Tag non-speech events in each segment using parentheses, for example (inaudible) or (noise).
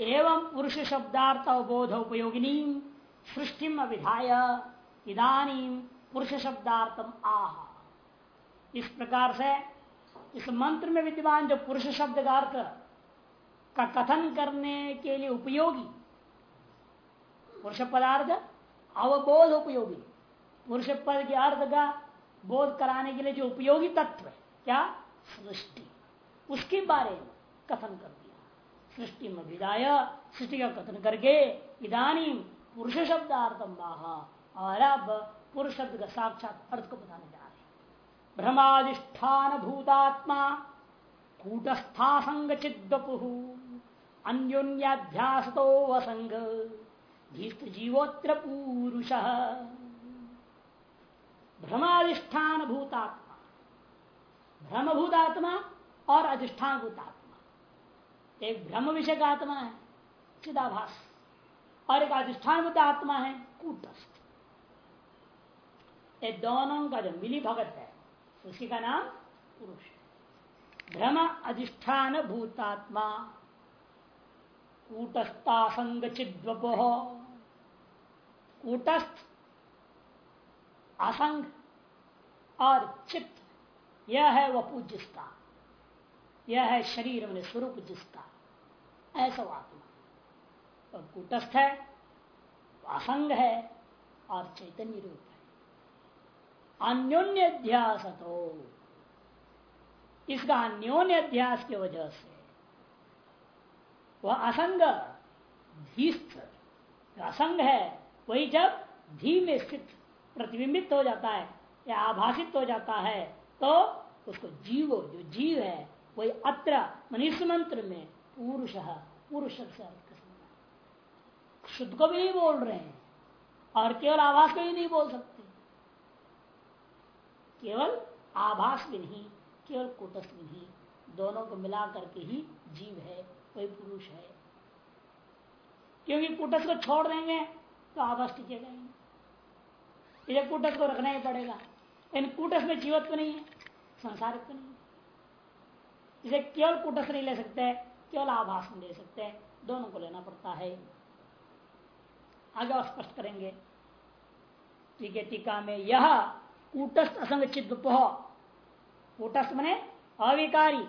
एवं पुरुष शब्दार्थ अवबोध उपयोगिनी सृष्टि अभिधाय इधानी पुरुष शब्दार्थम आह। इस प्रकार से इस मंत्र में विद्यमान जो पुरुष शब्द का अर्थ का कथन करने के लिए उपयोगी पुरुष पदार्थ अवबोध उपयोगी पुरुष पद के अर्थ का बोध कराने के लिए जो उपयोगी तत्व है, क्या? सृष्टि। उसके बारे में कथन कर। सृष्टि में विदाय सृष्टि का कथन करके इधानी पुरुष शब्दार्थम बाहा और अब पुरुष शब्द का साक्षात अर्थ को बताने जा रहे भ्रमाधिष्ठान भूतात्मा कूटस्था संग चिदपु अन्योन्याध्यास तो असंग जीवोत्र पुरुष भ्रमाधिष्ठान भूतात्मा भ्रम भूतात्मा और अधिष्ठान भूतात्मा एक भ्रम विषय का आत्मा है, चिदाभास। और एक अधिष्ठान आत्मा है, कूटस्थ। ये दोनों का जो मिली भगत है उसी का नाम पुरुष भ्रम अधिष्ठान भूतात्मा कूटस्था संग चिद्वपो कूटस्थ, असंग और चित्त, यह है वह पूज जिसका यह है शरीर में स्वरूप जिसका, ऐसा आत्मा और कूटस्थ है असंग है, और चैतन्य रूप है। अन्योन्य अध्यास तो इसका अन्योन्य अध्यास की वजह से वह असंग असंग है, वही जब धी में स्थित, प्रतिबिंबित हो जाता है, या आभाषित हो जाता है तो उसको जीव, जो जीव है वही अत्र मनीष मंत्र में पुरुष पुरुष अर्थ शुद्ध को भी नहीं बोल रहे हैं, और केवल आभास को भी नहीं बोल सकते। केवल आभास भी नहीं, केवल कुटस्थ भी नहीं, दोनों को मिला करके ही जीव है वही पुरुष है। क्योंकि कुटस्थ को छोड़ देंगे तो आभास टिकेगा जाएँगे इसे कूटस को रखना ही पड़ेगा। इन कूटस में जीवत्व नहीं है संसारित्व नहीं इसे केवल कूटस नहीं ले सकते, केवल आभास में ले सकते, दोनों को लेना पड़ता है। आगे और स्पष्ट करेंगे। ठीक है टीका में यह कूटस्थ असंग चित्त कूटस्थ मने अविकारी,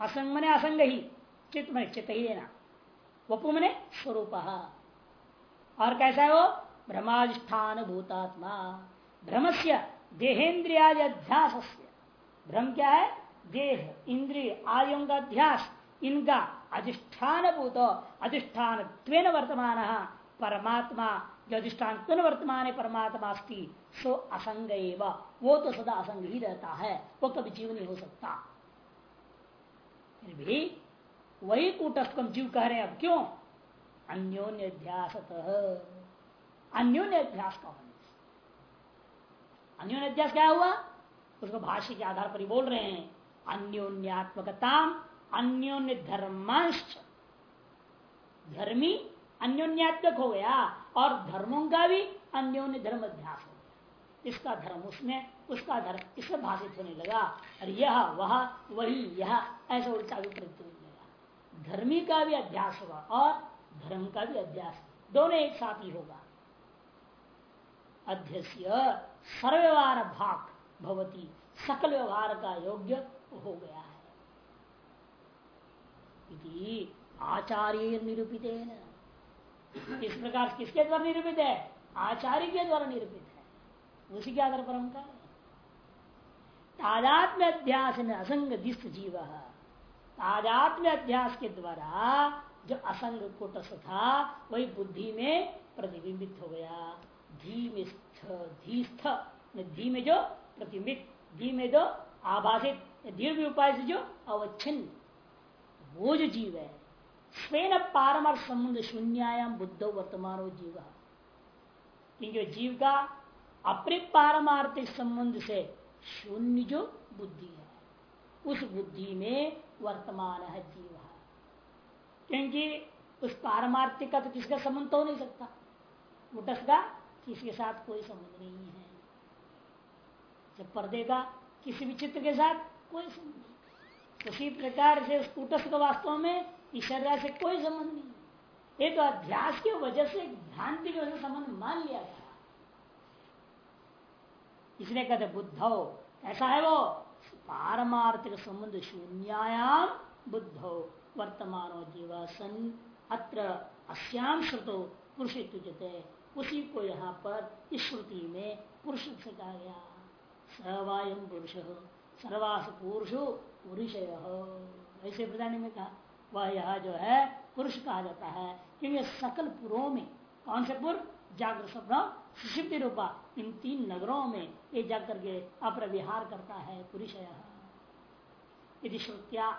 असंग मने असंग ही चित्त मने चित्त ही लेना। वपु मने स्वरूप। और कैसा है वो? भ्रमाधिष्ठान भूतात्मा भ्रम से देहेन्द्रिया अध्यास भ्रम क्या है? देह, इंद्रिय का अध्यास इनका अधिष्ठान भूत अधिष्ठान वर्तमान, परमात्मा जो अधिष्ठान वर्तमान है परमात्मा सो असंग वो तो सदा असंग ही रहता है, वो कभी जीव नहीं हो सकता। भी वही कूटस्थ जीव कह रहे हैं, अब क्यों? अन्योन्य अध्यास अन्योन्य अध्यास का होने अन्योन्य अध्यास क्या हुआ? उसको भाष्य के आधार पर ही बोल रहे हैं। अन्योन्यात्मकता अन्योन्य धर्मांश धर्मी अन्योन्यात्मक हो गया और धर्मों का भी अन्योन्य धर्म अध्यास हो गया। इसका धर्म उसमें, उसका धर्म इसमें भाषित होने लगा और यह वह, वही यह, ऐसा उल्टा भी विपरीत होने लगा। धर्मी का भी अध्यास होगा और धर्म का भी अध्यास, दोनों एक साथ ही होगा। अध्यक्ष सर्व्यवहार भाग भवती, सकल व्यवहार का योग्य हो गया है। आचार्य निरूपित इस प्रकार किसके द्वारा निरूपित है? आचार्य के द्वारा निरूपित है। उसी के आधार पर हम कह तादात्म्य अध्यास में असंग दिस्त जीव। तादात्म्य अध्यास के द्वारा जो असंग कुटस था, वही बुद्धि में प्रतिबिंबित हो गया। धीमिस्थ, धीस्थ धी में जो प्रतिबिंबित धी में जो आभाषित दीर्घ उपाय से जो अवच्छिन्न, वो जो जीव है, स्वेन पारमार्थ संबंध शून्यायाम बुद्ध वर्तमान जीव। क्योंकि जीव का अपने पारमार्थिक संबंध से शून्य जो बुद्धि है, उस बुद्धि में वर्तमान है जीव। क्योंकि उस पारमार्थिक का तो किसका संबंध तो नहीं सकता? कुटस का किसी के साथ कोई संबंध नहीं है। जब पर्दे का किसी भी चित्र के साथ कोई संबंध नहीं। उसी प्रकार से उस कुटस्थ का वास्तव में ईश्वर से कोई संबंध नहीं। एक अध्यास की वजह से भ्रांति की वजह से संबंध मान लिया गया इसलिए कहते बुद्धो ऐसा है वो? पारमार्थिक संबंध शून्यायाम बुद्धो, वर्तमानो जीव सन अत्र अश्याम श्रुतो, पुरुष उसी को यहाँ पर इस श्रुति में पुरुष से कहा गया। सवायम पुरुष। सर्वास पुरुष पुरुष ऐसे प्रधान में कहा, वह यह जो है, पुरुष कहा जाता है क्योंकि सकल पुरों में, कौन से पुर? जागृत स्वप्न, सुषिप्ति रूपा, इन तीन नगरों में ये जाकर के अपर विहार करता है पुरुष यदि श्रुतिया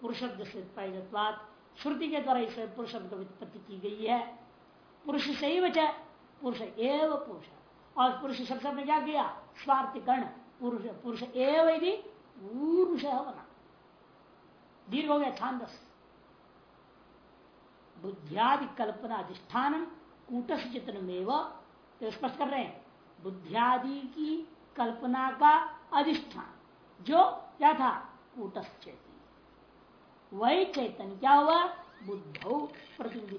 पुरुष श्रुति के द्वारा इस पुरुष शब्द उत्पत्ति की गई है। पुरुष से ही बचा, पुरुष एवं पुरुष। और पुरुष शब्द ने क्या किया? स्वार्थिकर्ण पुरुष पुरुष एवं यदि बना दीर्घ हो गया छांदस। बुद्धियादि कल्पना अधिष्ठान कूटस चित्र में तो स्पष्ट कर रहे हैं। बुद्धियादि की कल्पना का अधिष्ठान, जो क्या था कूटस चैतन्य वही चेतन क्या हुआ? बुद्ध प्रतिनिधि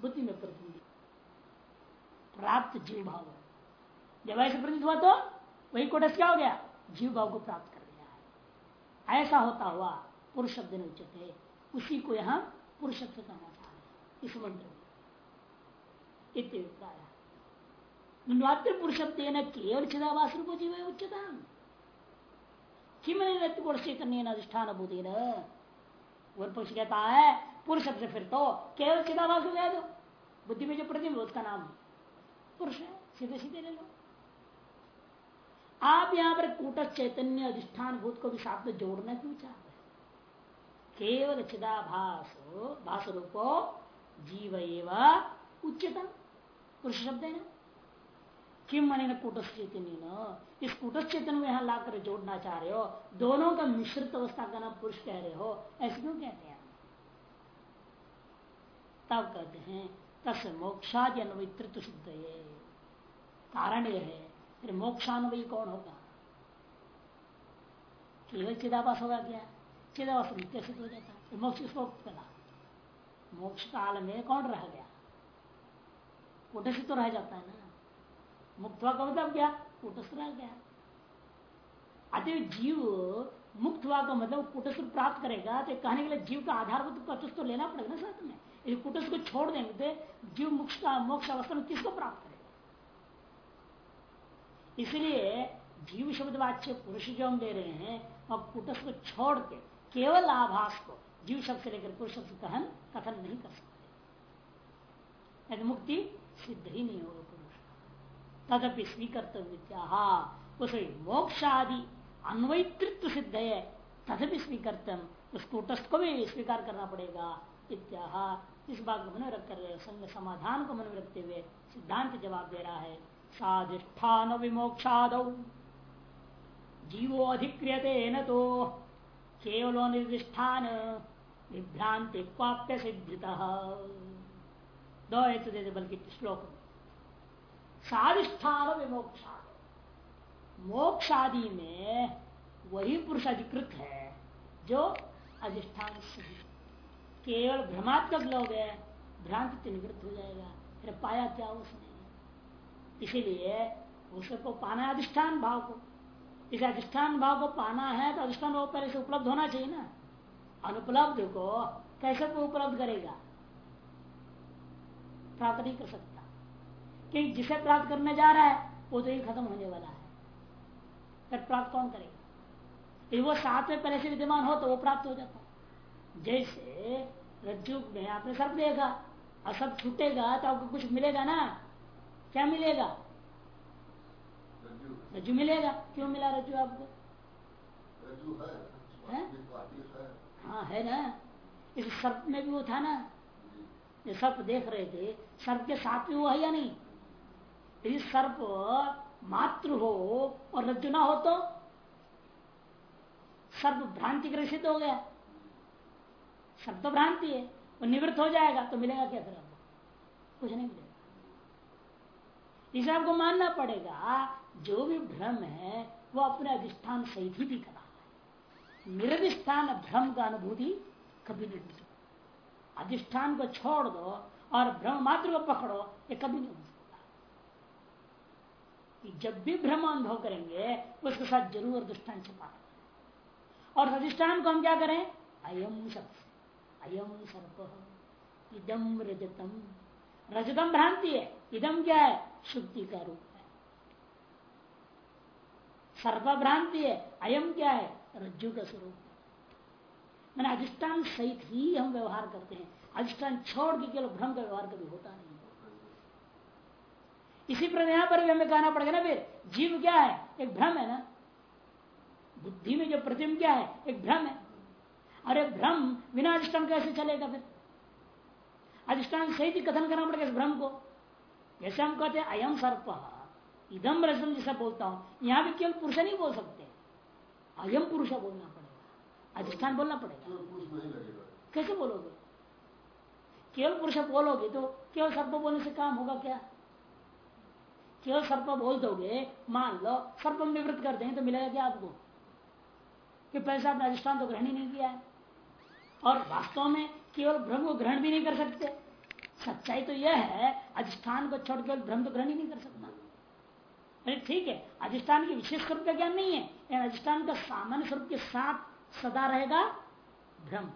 बुद्धि में प्रतिनिधि प्राप्त जीव भाव। जब ऐसे हुआ तो वही कोटस क्या हो गया? जीव भाव को प्राप्त कर दिया है। ऐसा होता हुआ पुरुष शब्द ने उचित है उसी को यहाँ पुरुष शब्द कहना चाह इस मंत्र में। पुरुष शब्द न केवल चिदावास रूप जीव है उच्चता किम चैतन्य अधिष्ठान बुद्धि पक्ष कहता है, पुरुष शब्द फिर तो केवल चिदावास हो जाए बुद्धि में जो प्रतिम्ब उसका नाम पुरुष है। सीधे सीधे ले लो। आप यहाँ पर कूट चैतन्य अधिष्ठान भूत को भी साथ में जोड़ना क्यों चाहते हैं? केवल चिदाभास भाष रूपो जीव उच्चतम। पुरुष शब्द है ना? किम मन कूटस चैतन्य इस कूटस चैतन्य में यहाँ लाकर जोड़ना चाह रहे हो, दोनों का मिश्रित अवस्था का नाम पुरुष कह रहे हो, ऐसे क्यों कहते हैं तब कहते हैं तस् मोक्षादि अन्वितृत्व है कारण यह है फिर मोक्षान्वयी कौन होगा केवल चिदाभास होगा क्या? चिदाभास नित्य सिद्ध हो जाता। है मोक्ष किसको करा मोक्ष काल में कौन रह गया? कुटस्थ तो रह जाता है ना। मुक्त हुआ का मतलब क्या कुटस्थ रह गया। अतः जीव मुक्त हुआ का मतलब कुटस्थ प्राप्त करेगा तो कहने के लिए जीव का आधारभूत कटस्थ तो लेना पड़ेगा ना साथ में। कुटस्थ को छोड़ देंगे तो जीव मोक्ष का मोक्ष अवस्था में किसको प्राप्त इसलिए जीव शब्द वाच्य पुरुष जो हम ले रहे हैं और कुटस्थ को छोड़ के केवल आभास को जीव शब्द से लेकर पुरुष शब्द कहन कथन नहीं कर सकते। यदि मुक्ति सिद्ध ही नहीं होगा पुरुष। तदपि स्वीकर्तव्य उस मोक्षादि अन्वयतृत्व सिद्ध है, तदपि स्वीकर्तम उस कुटस्थ को भी स्वीकार करना पड़ेगा इत्या इस बात को मन रख कर समाधान को मन रखते हुए सिद्धांत जवाब दे रहा है साधिष्ठान विमोक्षाद जीवो अधिक्रियते न तो केवलो निर्दिष्ठान विभ्रांति क्वाप्य सिद्धित दो हेतु बल्कि श्लोक साधिष्ठान विमोक्षाद मोक्षादि में वही पुरुष अधिकृत है, जो अधिष्ठान केवल भ्रमात्मक लोग है, भ्रांति निवृत्त हो जाएगा। फिर पाया क्या उसने? इसीलिए उसको पाना है अधिष्ठान भाव को। इस अधिष्ठान भाव को पाना है तो अधिष्ठान भाव पहले से उपलब्ध होना चाहिए ना। अनुपलब्ध को कैसे को उपलब्ध करेगा? प्राप्त नहीं कर सकता। क्योंकि जिसे प्राप्त करने जा रहा है, वो तो ही खत्म होने वाला है। फिर प्राप्त कौन करेगा? यदि वो साथ में पहले से विद्यमान हो तो वो प्राप्त हो जाता जैसे रज्जु में आपने सर्प देगा और सब छूटेगा तो आपको कुछ मिलेगा ना? क्या मिलेगा? रज्जु। मिलेगा? क्यों मिला रज्जु आपको? रज्जु है, हाँ? है। ना? इस सर्प में भी वो था ना? ये सर्प देख रहे थे। सर्प के साथ में वो है या नहीं? यदि सर्प मातृ हो और रज्जु ना हो तो? सर्प भ्रांति ग्रसित हो गया। सर्प तो भ्रांति है। वो निवृत्त हो जाएगा तो मिलेगा क्या फिर आपको? कुछ नहीं मिलेगा। इसे आपको मानना पड़ेगा, जो भी भ्रम है, वो अपने अधिष्ठान सहित ही दिख रहा है। निरधिष्ठान भ्रम का अनुभूति कभी नहीं हो अधिष्ठान को छोड़ दो और भ्रम मात्र को पकड़ो, ये कभी नहीं हो सकता। जब भी भ्रम अनुभव करेंगे, उसके साथ ज़रूर अधिष्ठान छपा और अधिष्ठान को हम क्या करें? अयम शब्द अयम सर्प इदम रजतम। रजतम भ्रांति है। इदम क्या है? शुक्ति का रूप है। सर्वभ्रांति है, अयम क्या है? रज्जु का स्वरूप मैंने अधिष्ठान सहित ही हम व्यवहार करते हैं। अधिष्ठान छोड़ के केवल भ्रम का व्यवहार कभी होता नहीं। इसी प्रकार यहाँ पर भी हमें कहना पड़ेगा ना, फिर जीव क्या है? एक भ्रम है ना। बुद्धि में जो प्रतिम क्या है? एक भ्रम है। अरे भ्रम बिना अधिष्ठान कैसे चलेगा फिर? अधिष्ठान सहित ही कथन करना पड़ेगा इस भ्रम को। जैसे हम कहते हैं अयम सर्प। इदम रसम जैसा बोलता हूँ। यहाँ भी केवल पुरुष नहीं बोल सकते। अयम पुरुष बोलना पड़ेगा। अधिष्ठान बोलना पड़ेगा। कैसे बोलोगे? केवल पुरुष बोलोगे तो केवल सर्प बोलने से काम होगा क्या? केवल सर्प बोल दोगे मान लो सर्प हम निवृत्त कर दें तो मिलेगा क्या आपको? कि पैसा आपने अधिष्ठान तो ग्रहण ही नहीं किया है। और वास्तव में केवल ब्रह्म को ग्रहण भी नहीं कर सकते। सच्चाई तो यह है, अधिष्ठान को छोड़ केवल ब्रह्म तो ग्रहण ही नहीं कर सकता। अरे ठीक है, अधिष्ठान के विशेष स्वरूप का ज्ञान नहीं है, लेकिन अधिष्ठान का सामान्य स्वरूप के साथ सदा रहेगा भ्रम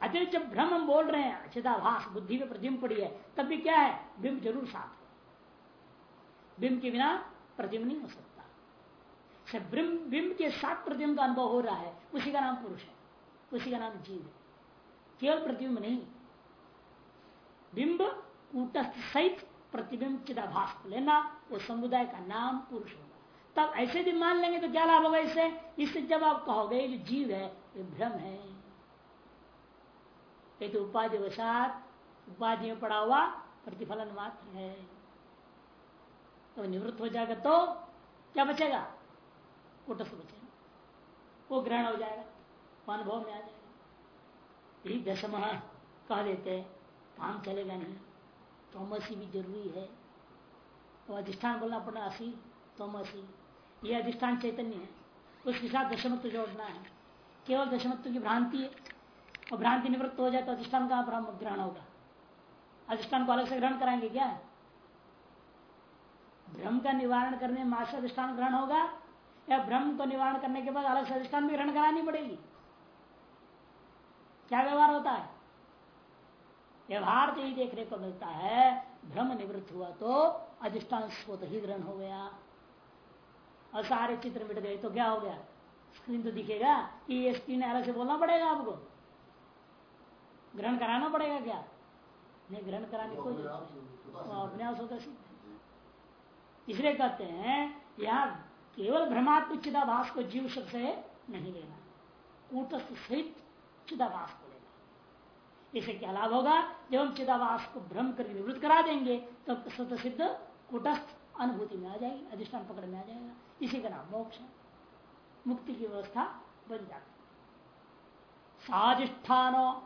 अतिरिक्त जब भ्रम हम बोल रहे हैं, चिदाभास, बुद्धि में प्रतिम पड़ी है, तब भी क्या है? बिंब ज़रूर साथ है। बिंब के बिना प्रतिम नहीं हो सकता। बिंब के साथ प्रतिम का अनुभव हो रहा है, उसी का नाम पुरुष है, उसी का नाम जीव है। केवल प्रतिबिंब नहीं बिंब कूटस्थ सहित प्रतिबिंब चिदाभास लेना, वो समुदाय का नाम पुरुष होगा। तब ऐसे भी मान लेंगे तो क्या लाभ होगा इससे? इससे जब आप कहोगे जो जीव है, ये भ्रम है। ये तो उपाधि वसात उपाधि में पड़ा हुआ प्रतिफलन मात्र है। तो निवृत्त हो जाएगा तो क्या बचेगा? कुटस्थ बचेगा। वो ग्रहण हो जाएगा अनुभव में आ जाएगा। यही दशम कह देते काम चलेगा नहीं। तोमसी भी ज़रूरी है। तो अधिष्ठान बोलना पड़ना असी, तोमसी। ये अधिष्ठान चैतन्य है। उसके साथ दशमत्व जोड़ना है। केवल दशमत्व की भ्रांति है। और भ्रांति निवृत्त हो जाए तो अधिष्ठान का ग्रहण होगा। अधिष्ठान को अलग से ग्रहण कराएँगे क्या? भ्रम का निवारण करने में मास अधिष्ठान ग्रहण होगा या भ्रम को निवारण करने के बाद अलग से अधिष्ठान भी ग्रहण करानी पड़ेगी? क्या व्यवहार होता है? व्यवहार तो ही देखने को मिलता है, भ्रम निवृत्त हुआ तो अधिष्ठान स्वत ही ग्रहण हो गया। और सारे चित्र मिट गए तो क्या हो गया? स्क्रीन तो दिखेगा कि ये स्क्रीन अलग से बोलना पड़ेगा आपको। ग्रहण कराना पड़ेगा क्या? नहीं, ग्रहण कराने को अपने आप होता सिद्ध इसलिए कहते हैं, यहाँ केवल भ्रमात्मक चिदाभास को जीव शब्द से नहीं लेना। कूटस्थ सहित चिदाभास को। लेना इसे क्या लाभ होगा? जब हम चिदाभास को भ्रम करके निवृत्त करा देंगे, तब तो स्वतः सिद्ध कुटस्थ अनुभूति में आ जाएगी, अधिष्ठान पकड़ में आ जाएगा। इसी का नाम मोक्ष मुक्ति की व्यवस्था बन जाती साधिष्ठान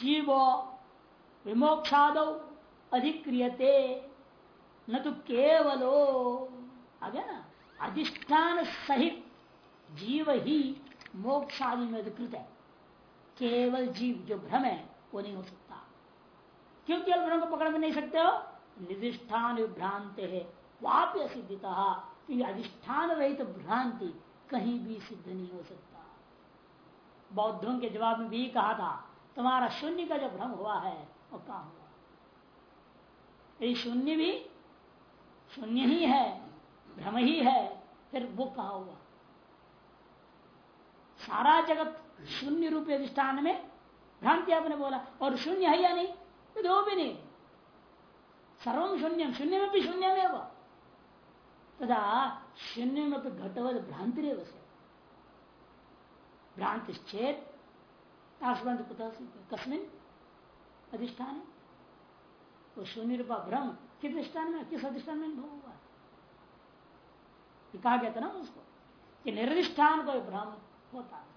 जीव विमोक्षाद अधिक्रियते, न तो केवलो, आ गया ना? अधिष्ठान सहित जीव ही मोक्षादि में अधिकृत है। केवल जीव, जो भ्रम है, वो नहीं हो सकता। क्यों केवल भ्रम को पकड़ में नहीं सकते हो? निधिष्ठान भ्रांत है, वाप्य सिद्धिता। क्योंकि अधिष्ठान रहित तो भ्रांति कहीं भी सिद्ध नहीं हो सकता। बौद्धों के जवाब में भी कहा था, तुम्हारा शून्य का जो भ्रम हुआ है, वो कहा हुआ? ये शून्य भी, शून्य ही है, भ्रम ही है, फिर वो कहा हुआ? सारा जगत शून्य रूप अधिष्ठान में भ्रांति आपने बोला, और शून्य है या नहीं? दो भी नहीं। सर्वम शून्यम, शून्य में भी शून्य में वो तथा शून्य में भी घटवत भ्रांति रे वसे भ्रांति चेत कस्मिन अधिष्ठान वो शून्य रूपा भ्रम किस अधिष्ठान में, किस अधिष्ठान में अनुभव हुआ? कहा गया था ना उसको, कि निर्दिष्ठान को भ्रम होता है।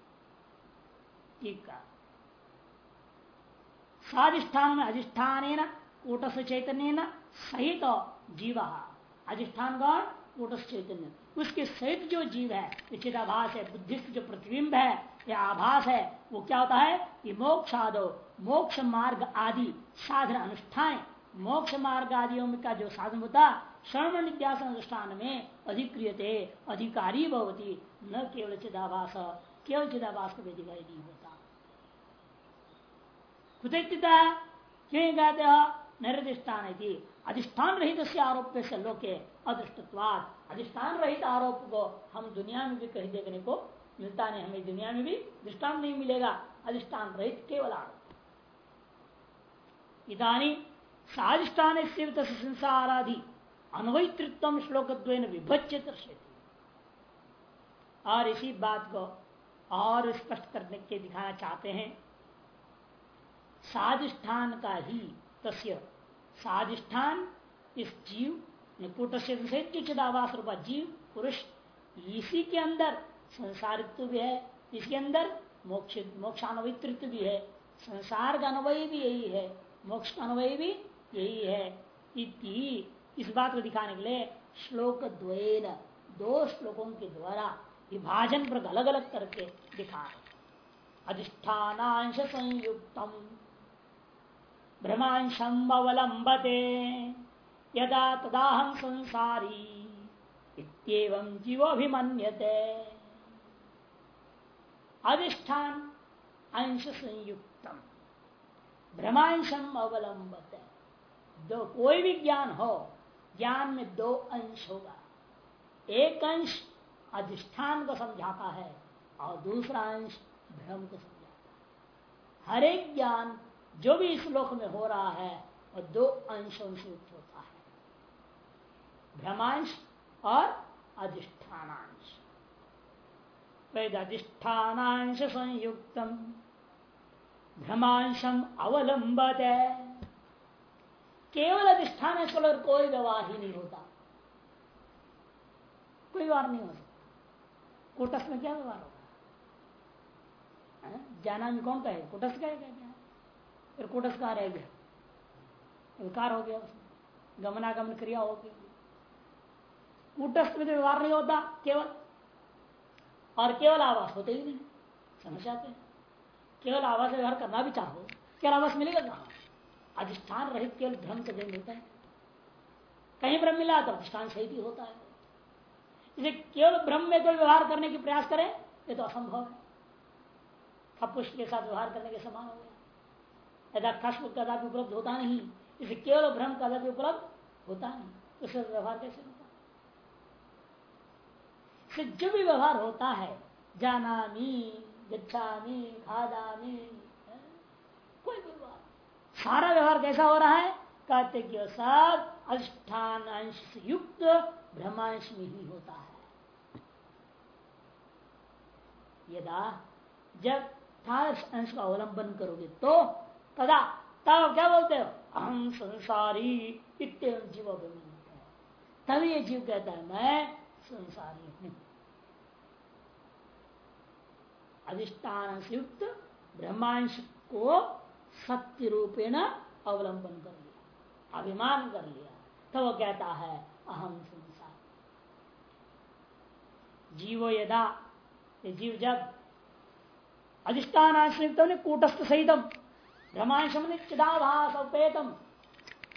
का। स्वाधिष्ठान में अधिष्ठान कूटस्थ चैतन्य सहित तो जीव। अधिष्ठान गौर कूटस्थ चैतन्य। उसके सहित जो जीव है चिदाभास है बुद्धिस्ट जो प्रतिबिंब है, या आभास है, वो क्या होता है? कि मोक्ष आदो मोक्ष मार्ग आदि साधन अनुष्ठान मोक्ष मार्ग आदियों का जो साधन होता श्रवण निध्यास अनुष्ठान में अधिक्रियते, अधिकारी भवती, न केवल चिदाभास केवल चिदाभास को भी दिखाई नहीं होता। कुतिता क्यों कहते हो निर्दिष्टान अधिष्ठान रहित से आरोप से लोके अदृष्टवाद अधिष्ठान रहित आरोप को हम दुनिया में भी कहीं देखने को मिलता नहीं। हमें दुनिया में भी दृष्टान नहीं मिलेगा। अधिष्ठान रहित केवल आरोप। इधानी साधिष्ठान संसाराधि अन्वयतृत्व श्लोक विभज्य और इसी बात को और स्पष्ट करने के दिखाना चाहते हैं। साधिष्ठान का ही तस्य। साधिष्ठान इस जीव कूट से चिदावास रूपा जीव, पुरुष, इसी के अंदर संसारित्व भी है, इसके अंदर मोक्ष मोक्षान्वयित्व भी है। संसार का अनुभव भी यही है, मोक्ष का अनुभव भी यही है। इति, इस बात को दिखाने के लिए श्लोक द्वेन दो श्लोकों के द्वारा विभाजन पर अलग अलग करके दिखा अधिष्ठानांश संयुक्तम। भ्रमांशम अवलंबते यदा तदा हम संसारी इतम जीवोभिमन्यते। अधिष्ठान अंश संयुक्तम भ्रमांशम अवलंबते दो कोई भी ज्ञान हो, ज्ञान में दो अंश होगा। एक अंश अधिष्ठान को समझाता है और दूसरा अंश भ्रम को समझाता है। हर एक ज्ञान जो भी इस लोक में हो रहा है वह दो अंशों से युक्त होता है। भ्रमांश और अधिष्ठानांश। वेद अधिष्ठानांश संयुक्त भ्रमांशम अवलंबत। है, केवल अधिष्ठान को कोई व्यवहार ही नहीं होता। कोई व्यवहार नहीं हो सकता। कुटस्थ में क्या व्यवहार होगा? जाना में कौन कहे कुटस्थ कहेगा फिर कुटस कहा रह गया। विकार हो गया उसमें। गमनागमन क्रिया हो गई। कूटस्थ में तो व्यवहार नहीं होता, केवल। और केवल आवास होते ही नहीं। समझ आते केवल आवास व्यवहार करना भी चाहो, केवल आवास मिलेगा कहा? अधिष्ठान रहित केवल धर्म का जन्म होता है। कहीं ब्रह्म मिला तो अधिष्ठान सहित ही होता है। इसे केवल ब्रह्म में कोई व्यवहार करने की प्रयास करें, ये तो असंभव है। खपुष्ट के साथ व्यवहार करने के समान हो यदा कष्ट कदापि उपलब्ध होता नहीं, इसे केवल भ्रम कदापि उपलब्ध होता नहीं उससे व्यवहार कैसे होता? जो भी व्यवहार होता है जाना मी गच्छामी, खादामी कोई भी व्यवहार। सारा व्यवहार कैसा हो रहा है? कहते कि सब अधिष्ठान अंश से युक्त ब्रह्मांश में ही होता है। यदा जब अंश का अवलंबन करोगे तो तदा तब क्या बोलते हो? अहम संसारी इतम जीव तभी ये जीव कहता है, मैं संसारी हूँ। अधिष्ठान से युक्त ब्रह्मांश को सत्य रूपेण अवलंबन कर लिया, अभिमान कर लिया। तब वो कहता है अहम संसार। जीवो यदा, ये जीव जब अधिष्ठान आश्रित कूटस्थ सहितम भ्रमांशम चिदाभास उपेतम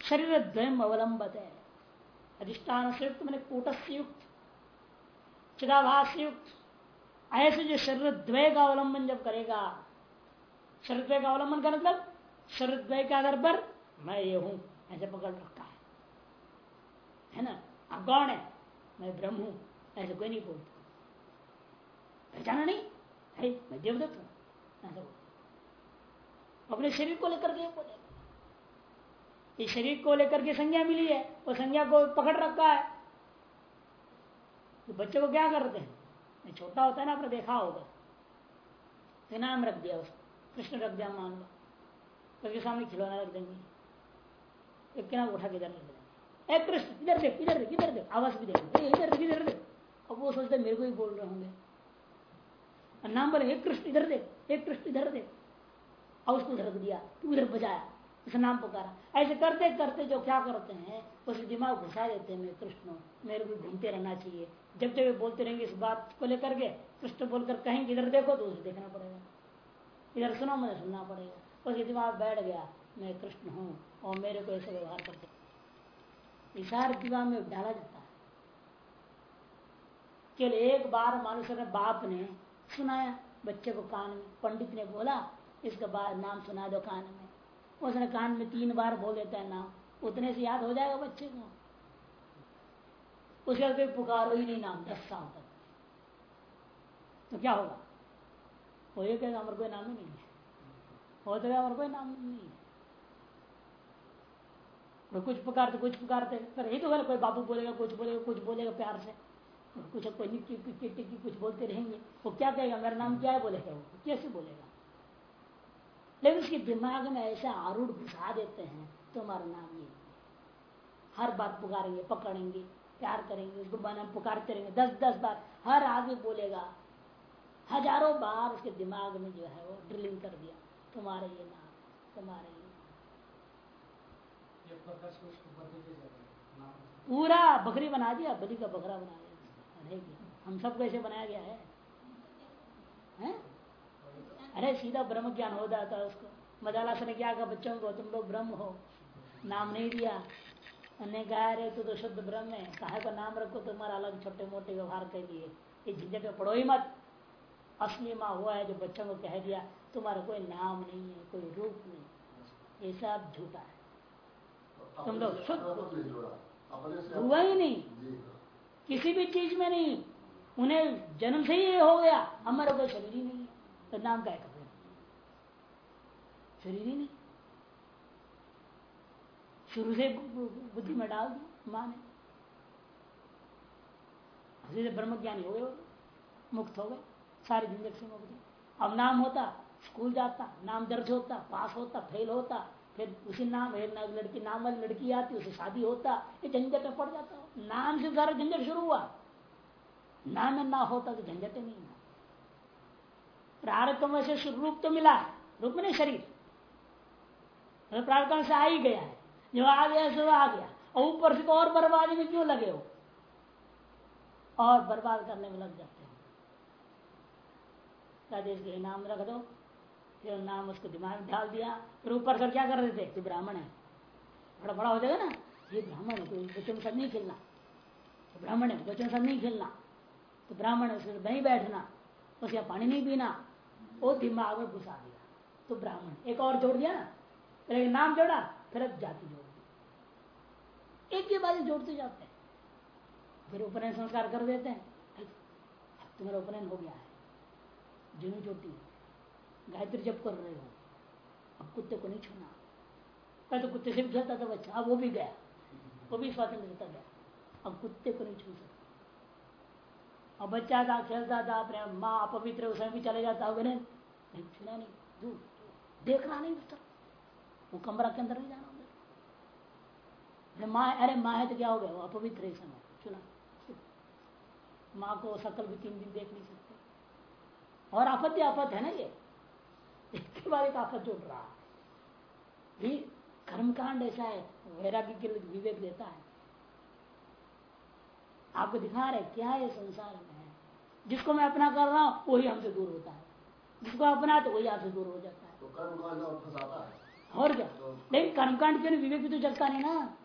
शरीर द्वयम अवलंबत है अधिष्ठान से युक्त मैंने कूटस्य युक्त चिदाभास युक्त ऐसे जो शरीर द्वय का अवलंबन जब करेगा शरीर द्वय का अवलंबन का मतलब शरीर द्वय के आधार पर मैं ये हूँ, ऐसे पकड़ रखा है। है ना? आप कौन है? मैं ब्रह्म हूँ, ऐसे कोई नहीं बोलता। पहचाना नहीं? है, मैं देवदत्त हूँ। ऐसा बोलता अपने शरीर को लेकर के बोले। ये शरीर को लेकर के संज्ञा मिली है वो संज्ञा को पकड़ रखा है। तो बच्चे को क्या करते हैं? छोटा होता है ना आपने देखा होगा। नाम रख दिया उसको। कृष्ण रख दिया मान लो। उसके सामने खिलौना रख देंगे। एक उठा के इधर रख देंगे। एक कृष्ण, इधर देख इधर देख इधर देख आवाज़ भी देख इधर देख इधर देख अब वो सोचते मेरे को ही बोल रहे होंगे। नाम बोले एक कृष्ण, इधर देख एक कृष्ण, इधर देख। और उसको रख दिया इधर बजाया, उस नाम पुकारा। ऐसे करते करते जो क्या करते हैं, उस दिमाग घुसा देते हैं मैं कृष्ण, मेरे को घूमते रहना चाहिए। जब जब बोलते रहेंगे इस बात को लेकर के, कृष्ण बोलकर कहेंगे, इधर देखो तो उसे देखना पड़ेगा। इधर सुनो, मुझे सुनना पड़ेगा। उसके दिमाग बैठ गया, मैं कृष्ण हूँ और मेरे को ऐसे व्यवहार करते इशार दिमाग में डाला जाता है। केवल एक बार मानुष्य ने बाप ने सुनाया, बच्चे को कान में, पंडित ने बोला इसका बाद नाम सुना दो कान में। उसने कान में तीन बार बोल देता है नाम। उतने से याद हो जाएगा बच्चे को। उसके बाद पुकारो ही नहीं नाम, दस साल तक। तो क्या होगा? वो ये कहेगा हमारे कोई नाम ही नहीं है। हो तो हमारे कोई नाम नहीं है। वो कुछ पुकारते कुछ पुकारते, पर यही तो बोले कोई बाबू बोलेगा, कुछ बोलेगा कुछ बोलेगा प्यार से। कुछ कोई निक्की कुछ बोलते रहेंगे। वो क्या कहेगा, मेरा नाम क्या है? बोलेगा वो। कैसे बोलेगा? लेकिन उसके दिमाग में ऐसे आरूढ़ घुसा देते हैं तो हमारा नाम ये हर बार पुकारेंगे पकड़ेंगे प्यार करेंगे उसको बना पुकारते रहेंगे दस दस बार हर आदमी बोलेगा हज़ारों बार उसके दिमाग में जो है वो ड्रिलिंग कर दिया तुम्हारे ये नाम तुम्हारे ये पूरा बकरी बना दिया बलि का बकरा बना दिया। हम सब कैसे बनाया गया है, है? अरे सीधा ब्रह्म ज्ञान हो जाता है उसको। मजाला से ने क्या कहा बच्चों को तुम लोग ब्रह्म हो नाम नहीं दिया अन्य कहा रहे तो, तो शुद्ध ब्रह्म है कहा का नाम रखो तुम्हारा अलग छोटे मोटे व्यवहार के लिए। ये झंझट में पढ़ो ही मत। असली माँ हुआ है जो बच्चों को कह दिया तुम्हारा कोई नाम नहीं है कोई रूप नहीं ये सब झूठा है। तुम लोग शुद्ध हुआ ही नहीं। किसी भी चीज़ में नहीं। उन्हें जन्म से ही हो गया। हमारा कोई शरीर ही नहीं। है तो नाम क्या करें शरीर ही नहीं। शुरू से बुद्धि में डाल दी, माँ ने। ब्रह्म ज्ञानी हो गए मुक्त हो गए, सारे झंझट से मुक्त अब नाम होता, स्कूल जाता, नाम दर्ज होता, पास होता, फेल होता, फिर उसी नाम है लड़की, नाम वाली लड़की आती उसे शादी होता, ये झंझट में पड़ जाता। नाम से सारा झंझट शुरू हुआ। नाम ना होता तो झंझट नहीं। प्रारब्ध वैसे रूप तो मिला है। रूप में नहीं, शरीर। प्रारब्ध से आ ही गया है। जो आ गया सो आ गया। और ऊपर से तो और बर्बादी में क्यों लगे हो? और बर्बाद करने में लग जाते हैं। के नाम रख दो। फिर नाम उसको दिमाग में डाल दिया। फिर ऊपर कर क्या कर रहे थे? तो ब्राह्मण है। बड़ा बड़ा हो जाएगा ना? ये ब्राह्मण है, कोई बच्चों के नहीं खेलना। ब्राह्मण है बच्चों के साथ नहीं खेलना। तो ब्राह्मण है उसके नहीं बैठना। उसके पानी नहीं पीना। वो दिमाग में घुसा दिया। तो ब्राह्मण, एक और जोड़ दिया ना? फिर एक नाम जोड़ा, फिर अब जाति जोड़ दी। एक के बाद जोड़ते जाते हैं। फिर उपनयन संस्कार कर देते हैं। तुम्हारा उपनयन हो गया है। जुनू चोटी गायत्री जब कर रहे हो। अब कुत्ते को नहीं छूना। पहले तो कुत्ते से भी खेलता था बच्चा, अब वो भी गया। वो भी स्वतंत्रता गया। अब कुत्ते को नहीं छू सकता। और बच्चा था, खेलता था, अपने माँ अपवित्र उसमें भी चले जाता होगा नहीं छूना नहीं, दूर देखना नहीं उस वो कमरा के अंदर नहीं जाना माँ, अरे माँ है तो क्या हो गया? वो अपवित्र है समय। चुना माँ को सकल भी तीन दिन देख नहीं सकते। और आपत्ति आपत है ना ये? इसके बाद एक आफत जुड़ रहा है। कर्मकांड ऐसा है, वैराग्य के विवेक देता है। आपको दिखा रहे क्या है संसार में? जिसको मैं अपना कर रहा हूँ वही हमसे दूर होता है। जिसको अपना तो वही आपसे दूर हो जाता है। तो कर्मकांड है। और क्या? तो, लेकिन कर्मकांड के विवेक भी तो जगता नहीं ना।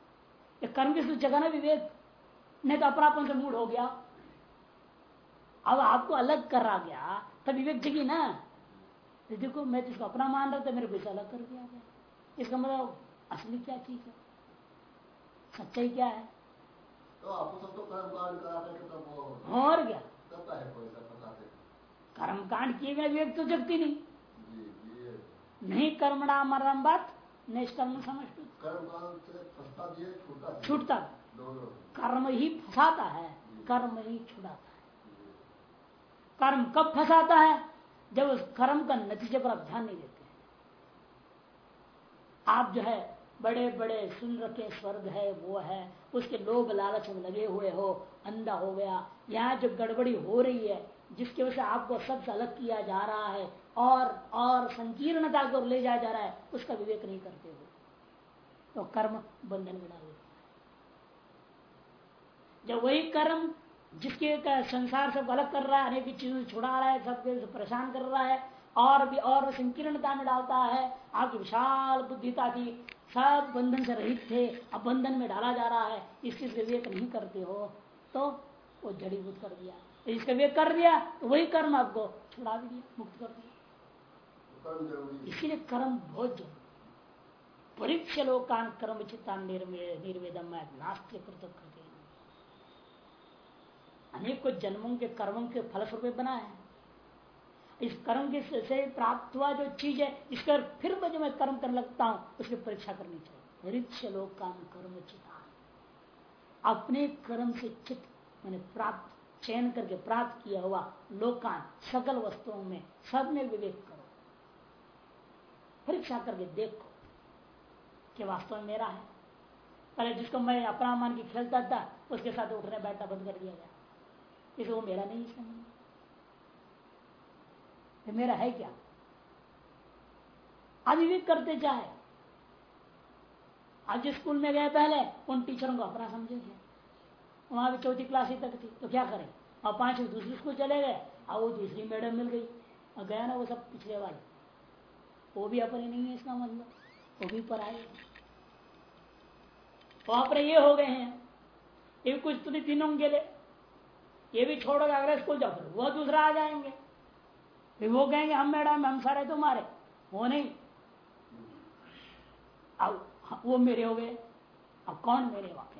ये कर्म की जगह ना विवेक। नहीं तो अपनापन से मूड हो गया। अब आपको अलग कर रहा गया तब विवेक जगी ना। तो देखो मैं तो इसको अपना मान रहा था मेरे को अलग कर दिया गया। इसका मतलब असली क्या चीज़ है? सच्चाई क्या है? तो आपको सब तो कर्म करा और क्या? कर्म कांड किए बिना विवेक तो जगती नहीं। नहीं कर्मणा मरण बात निष्कर्म समझ छूटता कर्म ही फंसाता है कर्म ही छुड़ाता है। कर्म कब फंसाता है? जब उस कर्म का नतीजे पर आप ध्यान नहीं देते आप जो है बड़े बड़े सुन रखे स्वर्ग है वो है उसके लोभ लालच में लगे हुए हो अंधा हो गया यहाँ जो गड़बड़ी हो रही है, जिसकी वजह से आपको सबसे अलग किया जा रहा है और और संकीर्णता को ले जाया जा रहा है, उसका विवेक नहीं करते हो। तो कर्म बंधन में डाल जब वही कर्म जिसके संसार सब अलग कर रहा है, अनेक चीज़ों से छुड़ा रहा है सबके परेशान कर रहा है, और भी, और संकीर्णता में डालता है, आपकी विशाल बुद्धिता थी सब बंधन से रहित थे, अब बंधन में डाला जा रहा है, इस चीज़ विवेक नहीं करते हो तो वो जड़ीभूत कर दिया। इसका विवेक कर दिया तो वही कर्म आपको छुड़ा भी दिया मुक्त कर दिया। इसीलिए कर्म बहुत ज़रूरी परीक्ष लोकान कर्म चित्ता निर्वेदम नास्त्य पृथक करते अनेक जन्मों के कर्मों के फलस्वरूप बना है। इस कर्म के से- प्राप्त हुआ जो चीज़ है इसका फिर मैं जब मैं कर्म करने लगता हूँ उसकी परीक्षा करनी चाहिए। परीक्ष लोकान कर्म चित्ता अपने कर्म से चित मैंने प्राप्त, चयन करके प्राप्त किया हुआ लोकान, सकल वस्तुओं में सब में विवेक करो। परीक्षा करके देखो कि वास्तव में मेरा है। पहले जिसको मैं अपना मान के खेलता था, उसके साथ उठने बैठना बंद कर दिया गया। इसे वो मेरा नहीं इसका मेरा है क्या? अविवेक करते चाहे आज स्कूल में गए पहले, उन टीचरों को अपना समझे थे वहाँ भी चौथी क्लास ही तक थी। तो क्या करें? और पाँच दूसरी स्कूल चले गए और वो दूसरी मैडम मिल गई। और गया ना वो सब पिछले वाले। वो भी अपने नहीं है इसका मतलब। वो भी पर आए वहाँ ये हो गए हैं। ये कुछ तो दिनों के लिए। ये भी छोड़ोगे अगले स्कूल जाओ वो दूसरा आ जाएँगे। फिर वो कहेंगे, हम मैडम हम सारे तुम्हारे वो नहीं। अब वो मेरे हो गए। अब कौन मेरे में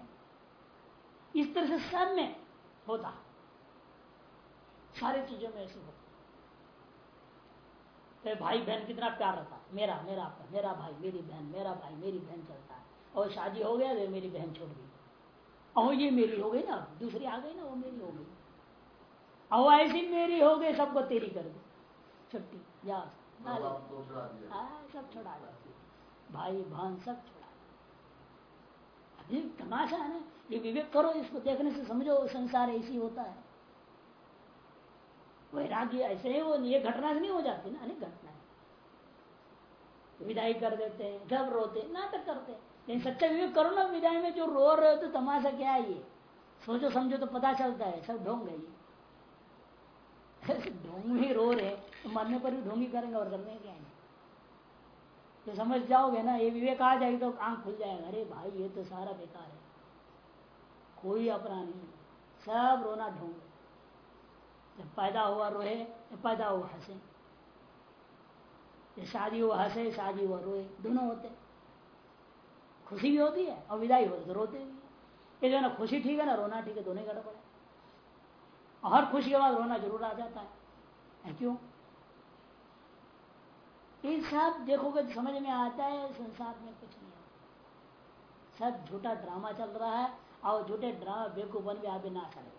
इस तरह से सब में होता। सारी चीज़ों में ऐसे होता। तो भाई बहन कितना प्यार रहता। है मेरा मेरा अपना मेरा भाई मेरी बहन मेरा भाई मेरी बहन चलता है। और शादी हो गया तो मेरी बहन छोड़ गई। और ये मेरी हो गई ना दूसरी आ गई ना वो मेरी हो गई। और ऐसी मेरी हो गई सबको तेरी कर दी। छुट्टी जा दिया। हाँ, सब छोड़ा भाई बहन सब अभी तमाशा है ना। ये विवेक करो इसको देखने से समझो संसार ऐसी होता है। वैराग्य ऐसे ही वो ये घटना से नहीं हो जाती ना अनेक घटनाएँ विदाई कर देते हैं सब रोते हैं, नाटक करते हैं। लेकिन सच्चा विवेक करो ना विदाई में जो रो रहे हो तो तमाशा क्या है ये? सोचो समझो तो पता चलता है सब ढोंग है ये। (laughs) ढोंग ही रो रहे तो मरने पर भी ढोंगी करेंगे और करने क्या है? तो समझ जाओगे ना ये विवेक आ जाएगी तो आँख खुल जाएगा। अरे भाई ये तो सारा बेकार है। कोई अपना नहीं सब रोना ढोंग जब पैदा हुआ रोए जब पैदा हुआ हंसे। शादी हुआ हंसे शादी हुआ रोए। दोनों होते। खुशी भी होती है और विदाई होती तो रोते भी। हैं। ये जो है ना खुशी ठीक है ना रोना ठीक है दोनों ही गड़बड़ है। और खुशी के बाद रोना ज़रूर आ जाता है, है क्यों? ये सब देखोगे तो समझ में आता है, संसार में कुछ नहीं है। सब झूठा ड्रामा चल रहा है, और झूठे ड्रामा बेवकूफ़ बन के आगे ना चले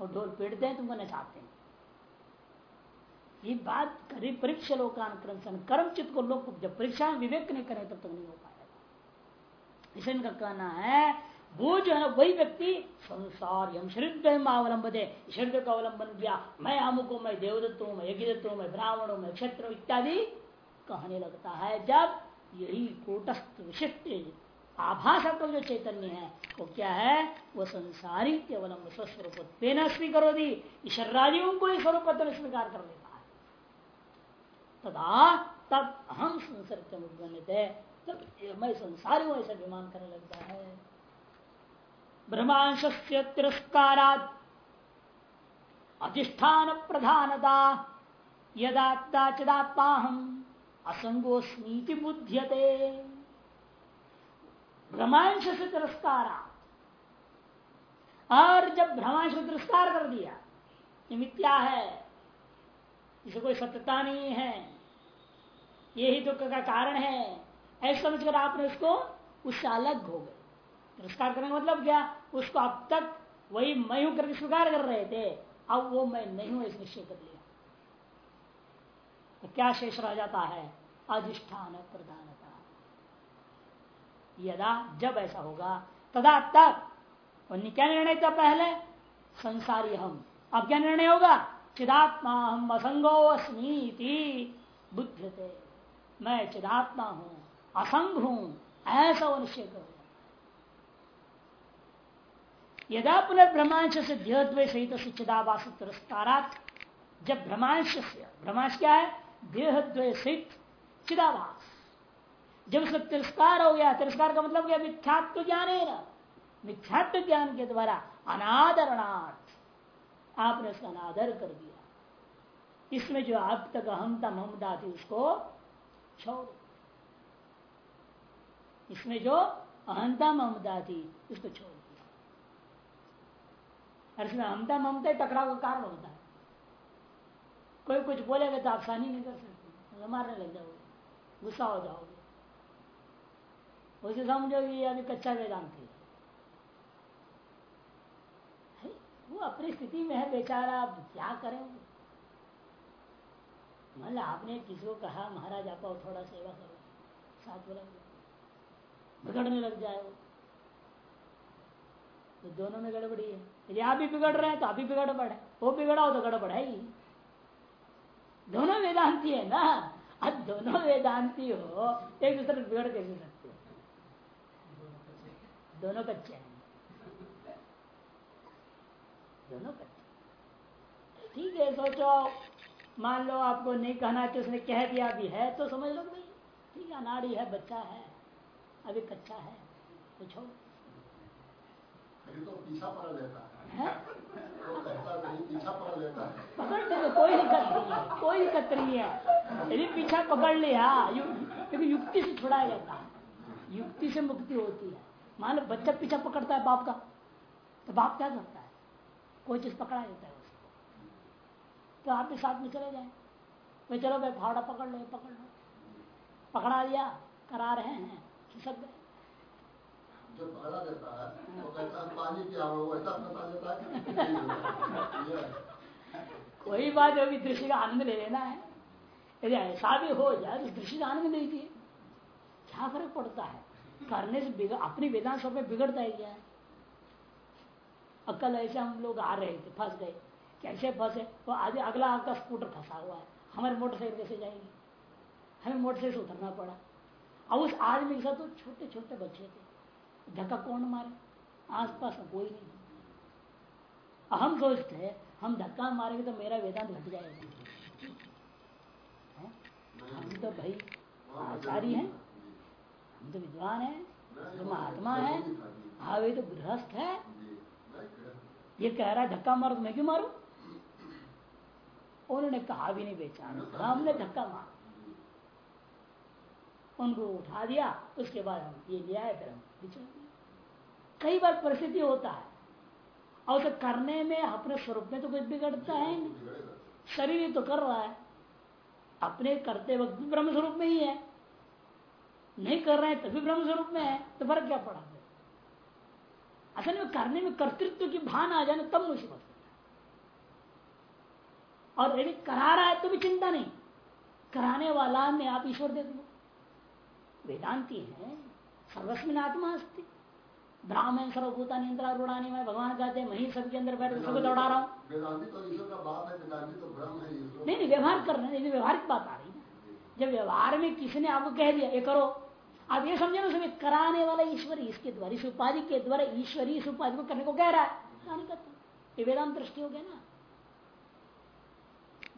और ढोल पीटते हैं, तुमको नचाते हैं। ये बात करीब परीक्षा लोकान क्रम चित्त को लोग जब परीक्षा विवेक नहीं करें, तब तक नहीं हो पाएगा। इसे इनका कहना है वो जो है, वही व्यक्ति संसार यम शरीर अवलंब दे शरीर का अवलंबन किया। मैं अमुक हूँ, मैं देवदत्त हूँ, मैं यज्ञदत्त हूँ, मैं ब्राह्मण हूँ, मैं क्षेत्र इत्यादि कहने लगता है। जब यही कूटस्थ विशिष्ट आभासात्मक जो चैतन्य है, वो क्या है? वो संसारी के अवलंब स्वस्वरूप स्वीकरो दी ईश्वरादियों को ही स्वरूप स्वीकार कर लेता है। तदा तब हम संसर्ग थे तब मैं संसारी हूँ, ऐसा विमान करने लगता है। ब्रह्मांश से तिरस्कारात अधिष्ठान प्रधानता यदात्ता चदात्माहम असंगोस्मीति बुध्यते। भ्रमांश से तिरस्कार और जब भ्रमांश तिरस्कार कर दिया। ये मिथ्या है, इसे कोई सत्यता नहीं है। यही दुख का कारण है। ऐसा समझकर आपने उसको उससे अलग हो गए तिरस्कार करने का मतलब क्या? उसको अब तक वही मैं हूँ करके स्वीकार कर रहे थे। अब वो मैं नहीं हूँ इस निश्चय कर लिया। तो क्या शेष रह जाता है? अधिष्ठान प्रधानता। यदा जब ऐसा होगा, तदा तब। और क्या निर्णय था पहले? संसारी हम अब क्या निर्णय होगा? चिदात्मा हम असंगो अस्मी बुद्धते मैं चिदात्मा हूँ, असंग हूँ, ऐसा निश्चय करो। यदा पुनः भ्रमांश से देहद्वय सहित चिदावास तिरस्कारात जब भ्रमांश से भ्रमांश क्या है? देहद्वय सहित चिदावास जब उसका तिरस्कार हो गया, तिरस्कार का मतलब क्या मिथ्यात्व ज्ञान है ना मिथ्यात्व ज्ञान के द्वारा अनादरणार्थ आपने उसका अनादर कर दिया। इसमें जो अब तक अहमता ममता थी उसको छोड़ इसमें जो अहंता ममता थी उसको छोड़ और इसमें अहमता ममता टकराव का कारण होता है। कोई कुछ बोलेगा तो आप आसानी नहीं कर सकते। मारने लग जाओगे गुस्सा हो जाओगे। उसे समझो कि अभी कच्चा वेदांत है वो अपनी स्थिति में है बेचारा अब क्या करें मतलब आपने किसी को कहा, महाराज आप थोड़ा सेवा करो। साथ बोला बिगड़ने लग जाए वो। तो दोनों में गड़बड़ी है। यदि आप भी बिगड़ रहे हैं तो आप भी बिगड़ पड़े। वो बिगड़ा हो तो गड़बड़ है ही। दोनों वेदांती है ना? अब दोनों वेदांती हो, एक दूसरे बिगड़ कैसे सकते दोनों कच्चे हैं। दोनों कच्चे ठीक है, सोचो। मान लो आपको नहीं कहना कि उसने कह दिया भी है तो समझ लो भाई, ठीक है, अनाड़ी है, बच्चा है, अभी कच्चा है तो तो पीछा है तो पीछा पड़ लेता है। पकड़ ले कोई दिक्कत है, कोई दिक्कत नहीं है। यदि पीछा पकड़ लिया क्योंकि युक्ति से छुड़ाया जाता है। युक्ति से मुक्ति होती है। मान लो बच्चा पीछा पकड़ता है बाप का तो बाप क्या करता है? कोई चीज़ पकड़ा देता है उसको। तो आप भी साथ में चले जाए। भाई, चलो भाई, फावड़ा पकड़ लो पकड़ लो। पकड़ा दिया करा रहे हैं खिसक गए। देता है है हो है। कोई बात अभी दृश्य का आनंद ले लेना है। यदि ऐसा भी हो जाए तो दृश्य का आनंद लीजिए। क्या फ़र्क पड़ता है? करने से अपनी वेदांत सब में बिगड़ता है क्या कल ऐसे हम लोग आ रहे थे, फंस गए। कैसे फंसे? वो आगे, अगला आपका स्कूटर फंसा हुआ है। हमारे मोटरसाइकिल कैसे जाएँगे। हमें मोटरसाइकिल से उतरना पड़ा। अब उस आदमी के साथ तो छोटे छोटे बच्चे थे। धक्का कौन मारे? आस पास कोई नहीं। हम सोचते हैं, हम धक्का मारेंगे तो मेरा वेदांत घट जाएगा। हम तो भाई आचार्य हैं। हम तो विद्वान है। महात्मा है। हाँ वे तो गृहस्थ है। ये कह रहा है, धक्का मारो तो मैं क्यों मारू? उन्होंने कहा भी नहीं बेचारा। हमने धक्का मारा। उनको उठा दिया, उसके बाद हम ये ले आए, फिर हम कई बार परिस्थिति होता है। और तो करने में, अपने स्वरूप में तो कुछ बिगड़ता है शरीर तो कर रहा है। अपने करते वक्त भी ब्रह्म स्वरूप में ही है। नहीं कर रहे हैं तभी ब्रह्म स्वरूप में है। तो फ़र्क क्या पड़ा असल में करने में कर्तृत्व की भान आ जाए तब मुसीबत और यदि करा रहा है तो भी चिंता नहीं। कराने वाला में आप ईश्वर दे दो। वेदांति है सर्वस्मिन आत्मा अस्ति। ब्राह्मण सर्वभूता नियंत्रण रूढ़ानी में भगवान कहते हैं वही सबके अंदर बैठ सबको दौड़ा रहा हूँ। तो तो नहीं नहीं व्यवहार कर रहे हैं व्यवहारिक बात आ रही है। जब व्यवहार में किसी ने आपको कह दिया ये करो। आप ये समझे ना समय कराने वाला ईश्वरी इसके द्वारा इस उपाधि के द्वारा ईश्वरी इस उपाधि को करने को कह रहा है। ये वेदांत दृष्टि हो गया ना।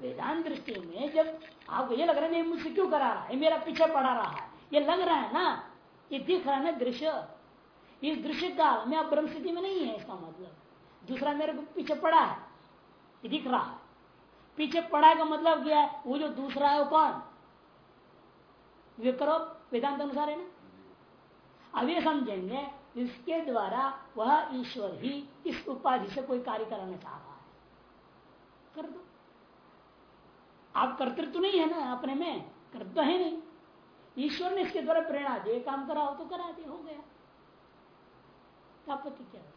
वेदांत दृष्टि में जब आपको ये लग रहा है मुझसे क्यों करा रहा है? मेरा पीछे पड़ा रहा है। ये लग रहा है ना, ये दिख रहा है ना दृश्य। इस दृश्य काल में आप ब्रह्म स्थिति में नहीं है इसका मतलब। दूसरा मेरे को पीछे पड़ा है, ये दिख रहा है। पीछे पड़ा का मतलब क्या है? वो जो दूसरा है वो कौन? विकरो वेदांत अनुसार है ना? अब ये समझेंगे, इसके द्वारा वह ईश्वर ही इस उपाधि से कोई कार्य कराना चाह रहा है। कर दो। आप कर्तृत्व नहीं है ना अपने में कर्तव्य है नहीं। ईश्वर ने इसके द्वारा प्रेरणा दे काम कराओ तो करा दे हो गया। आपत्ति क्या है?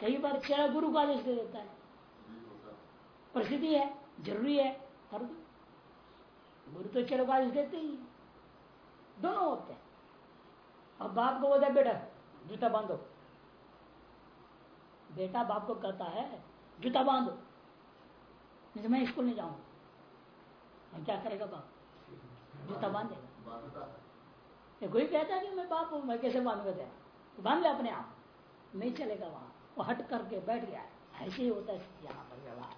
कई बार चेहरा गुरु का आदेश दे देता है। प्रसिद्धि है, ज़रूरी है कर दो गुरु तो चेहरा का देते ही दोनों होते हैं। अब बाप को बोलता है, बेटा, जूता बांधो। बेटा बाप को कहता है, जूता बांधो। नहीं तो मैं स्कूल नहीं जाऊँगा। क्या करेगा बाप? जूता बांधेगा। ये कोई कहता है कि मैं बाप हूँ, मैं कैसे बांधूँगा तेरा तो बाँध ले अपने आप। नहीं चलेगा वहाँ। वो हट करके बैठ गया ऐसे ही होता है यहाँ पर व्यवहार।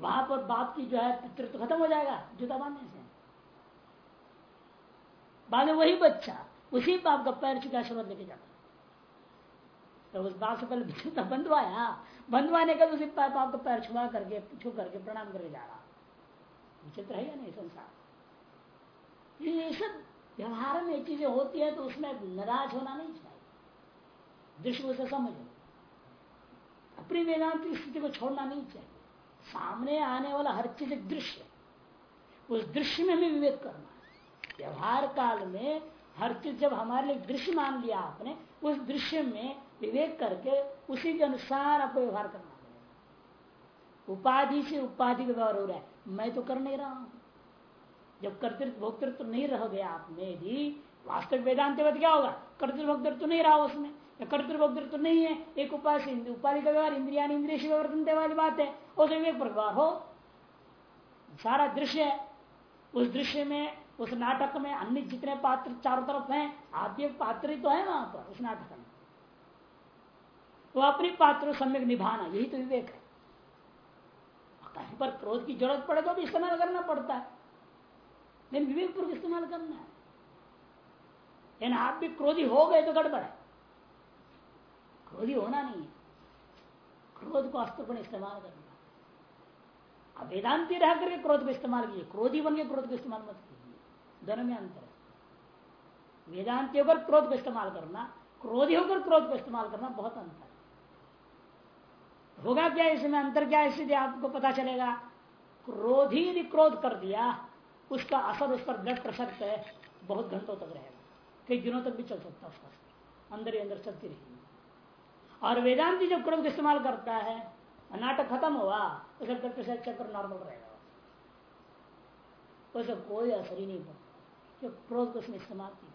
वहाँ पर बाप की जो है पितृत्व खत्म हो जाएगा, जूता बांधने से। बाद में वही बच्चा, उसी बाप का पैर छुका आशीर्वाद लेके जाता तो उस बाप से पहले जूता बंधवाया। बंधवाने का उसी बाप का पैर छुआ करके, छू करके, प्रणाम करके जा रहा। विचित्र है या नहीं संसार? ये सब व्यवहार में चीज़ें होती है तो उसमें नाराज़ होना नहीं चाहिए। दृश्य उसे समझो। अपनी वेदांत स्थिति को छोड़ना नहीं चाहिए। सामने आने वाला हर चीज़ एक दृश्य उस दृश्य में हमें विवेक करना है। व्यवहार काल में हर चीज़ जब हमारे लिए दृश्य मान लिया आपने, उस दृश्य में विवेक करके उसी के अनुसार आपको व्यवहार करना पड़ेगा। उपाधि से उपाधि व्यवहार हो रहा है। मैं तो कर नहीं रहा हूँ। जब कर्तृत्व, भोक्तृत्व तो नहीं रह गया आप में भी, वास्तविक वेदांत क्या होगा? कर्तृत्व, भोक्तृत्व नहीं रहा उसमें। कर्तृत्व, भोक्तृत्व नहीं है। एक उपाय उपाधि का व्यवहार इंद्रिया इंद्रिय से व्यवर्तन वाली बात है। उस विवेक प्रकार हो। सारा दृश्य उस दृश्य में, उस नाटक में अन्य जितने पात्र चारों तरफ़ हैं, आप भी पात्र ही तो है वहाँ पर, उस नाटक में। तो अपनी पात्र सम्यक निभाना, यही तो विवेक है। कहीं पर क्रोध की ज़रूरत पड़े तो भी इस्तेमाल करना पड़ता है। लेकिन विवेक पूर्वक इस्तेमाल करना है। लेकिन आप भी क्रोधी हो गए तो गड़बड़ है। क्रोधी होना नहीं है। क्रोध को अस्त्र इस्तेमाल करना। अब वेदांति रह करके क्रोध को इस्तेमाल कीजिए। क्रोधी बन के क्रोध को इस्तेमाल मत कीजिए। दोनों में अंतर है। वेदांति होकर क्रोध को इस्तेमाल करना, क्रोधी होकर क्रोध को इस्तेमाल करना बहुत अंतर है। होगा क्या इसमें अंतर? क्या इसलिए आपको पता चलेगा? क्रोधी यदि क्रोध कर दिया। उसका असर उस पर ब्लड प्रेशर पे बहुत घंटों तक रहेगा। कई दिनों तक भी चल सकता है उसका अंदर ही अंदर चलती रहेगी। और वेदांति जब क्रोध का इस्तेमाल करता है, नाटक खत्म हुआ, उसे ब्लड प्रेशर चक्कर नॉर्मल रहेगा। उसे कोई असर ही नहीं पड़ता जो क्रोध को उसने इस्तेमाल की।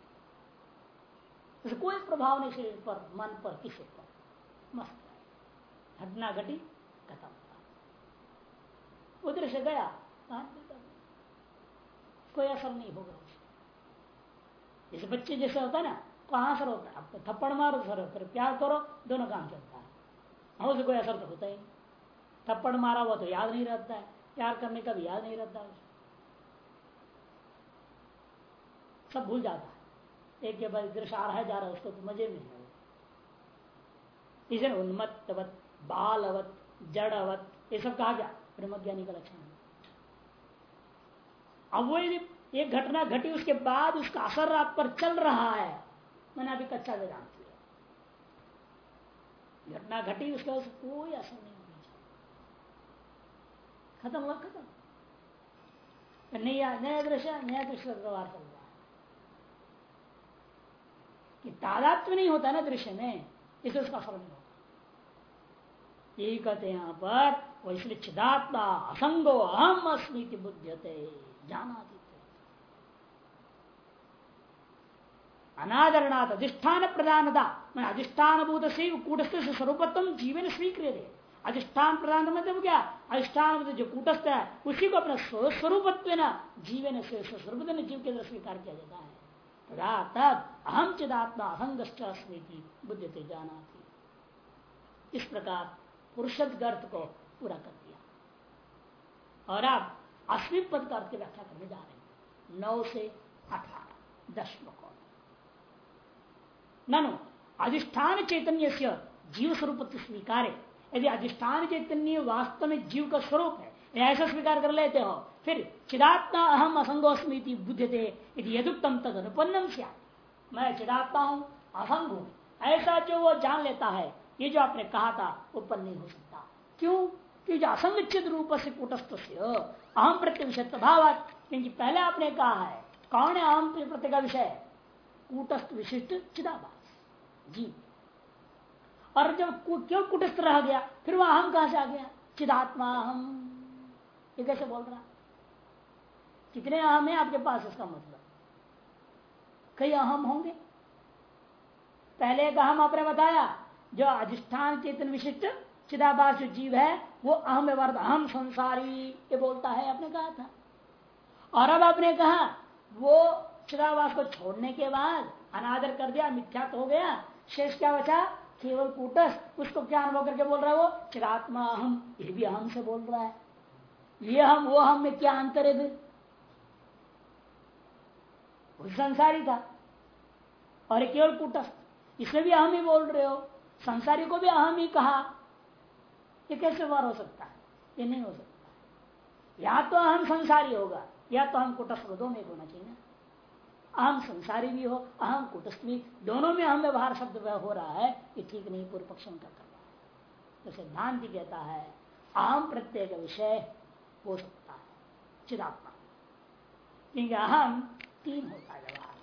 उसे कोई प्रभाव नहीं शरीर पर, मन पर, किसी पर। मस्त। घटना घटी, खत्म उधर से गया। कोई असर नहीं होगा जैसे बच्चे जैसे होता है ना, कहाँ असर होता है? आपको थप्पड़ मारो, सर फिर प्यार करो, दोनों काम चलता है। हम उसे कोई असर तो होता ही नहीं। थप्पड़ मारा हुआ तो याद नहीं रहता है। प्यार करने का भी याद नहीं रहता है सब भूल जाता है। एक के बाद दृश्य आ रहा है, जा रहा है, उसको तो मज़े में है इसे उन्मत्तवत, बालवत, जड़वत, ये सब कहा गया। ब्रह्मज्ञानी का लक्षण अब वो एक घटना घटी, उसके बाद उसका असर आप पर चल रहा है, मैंने अभी कच्चा वेदांत लिया घटना घटी, उसके बाद कोई असर नहीं खत्म हुआ, खत्म। नया नया दृश्य नया दृश्य व्यवहार चल रहा है। कि तादात्म नहीं होता ना दृश्य में इसे उसका असर नहीं होता। यही कहते हैं यहाँ पर वो इसलिए चिदात्मा, असंगो अहम अस्मित बुद्धिते जाना अनादरणात अधिष्ठान प्रधानता मैं अधिष्ठान भूत से कूटस्थ से स्वरूपत्म जीवन स्वीकृत है अधिष्ठान प्रधान मतलब क्या? अधिष्ठान जो कूटस्थ है, उसी को अपना स्वरूपत्व जीवन से स्वरूप जीव के अंदर स्वीकार किया जाता है। तदा तब अहम चिदात्मा अहंगष्ट स्मृति बुद्ध से जाना थी इस प्रकार पुरुषद अर्थ को पूरा कर दिया। और आप अश्विन पद का अर्थ व्याख्या करने जा रहे हैं। नौ से अठारह, दस श्लोक ननु, अधिष्ठान चैतन्य से जीव स्वरूप स्वीकार। यदि अधिष्ठान चैतन्य वास्तव में जीव का स्वरूप है ऐसा स्वीकार कर लेते हो, फिर चिदात्मा अहम असंगोस्मी बुद्धते यदि यदुक्तम तद अनुपन्नम मैं चिदात्मा हूँ, असंग हूँ। ऐसा जो वो जान लेता है, ये जो आपने कहा था उत्पन्न नहीं हो सकता। क्यों? कि जो असंगचित रूप से कुटस्थ से अहम प्रत्य विषय भाव क्योंकि पहले आपने कहा है। कौन है अहम प्रत्यय का विषय? कूटस्थ विशिष्ट चिदाभास। जीव और जब क्यों कुटस्थ रह गया? फिर वह अहम कहाँ से आ गया? चिदात्मा हम ये कैसे बोल रहा? कितने अहम है आपके पास इसका मतलब? कई अहम होंगे। पहले एक अहम आपने बताया, जो अधिष्ठान चेतन विशिष्ट चिदाबास जो जीव है वो अहम व्यवहार अहम संसारी, ये बोलता है, आपने कहा था। और अब आपने कहा, वो चिदावास को छोड़ने के बाद अनादर कर दिया मिथ्या तो हो गया। शेष क्या बचा? केवल कूटस उसको क्या अनुभव करके बोल रहा है वो? चिरात्मा हम ये भी अहम से बोल रहा है। ये हम वो हम में क्या अंतर है फिर? संसारी था। और केवल कूटस्थ। इसमें भी अहम ही बोल रहे हो। संसारी को भी अहम ही कहा। ये कैसे व्यवहार हो सकता है? ये नहीं हो सकता। या तो अहम संसारी होगा, या तो हम कुटस्थ दो में होना चाहिए। ना अहम संसारी भी हो, अहम कुटस्थ भी, दोनों में हम व्यवहार शब्द हो रहा है, ये ठीक नहीं, पूर्व पक्ष का कर रहा है। तो सिद्धांत कहता है, अहम प्रत्येक विषय हो सकता है चिदात्मा क्योंकि अहम तीन होता है व्यवहार।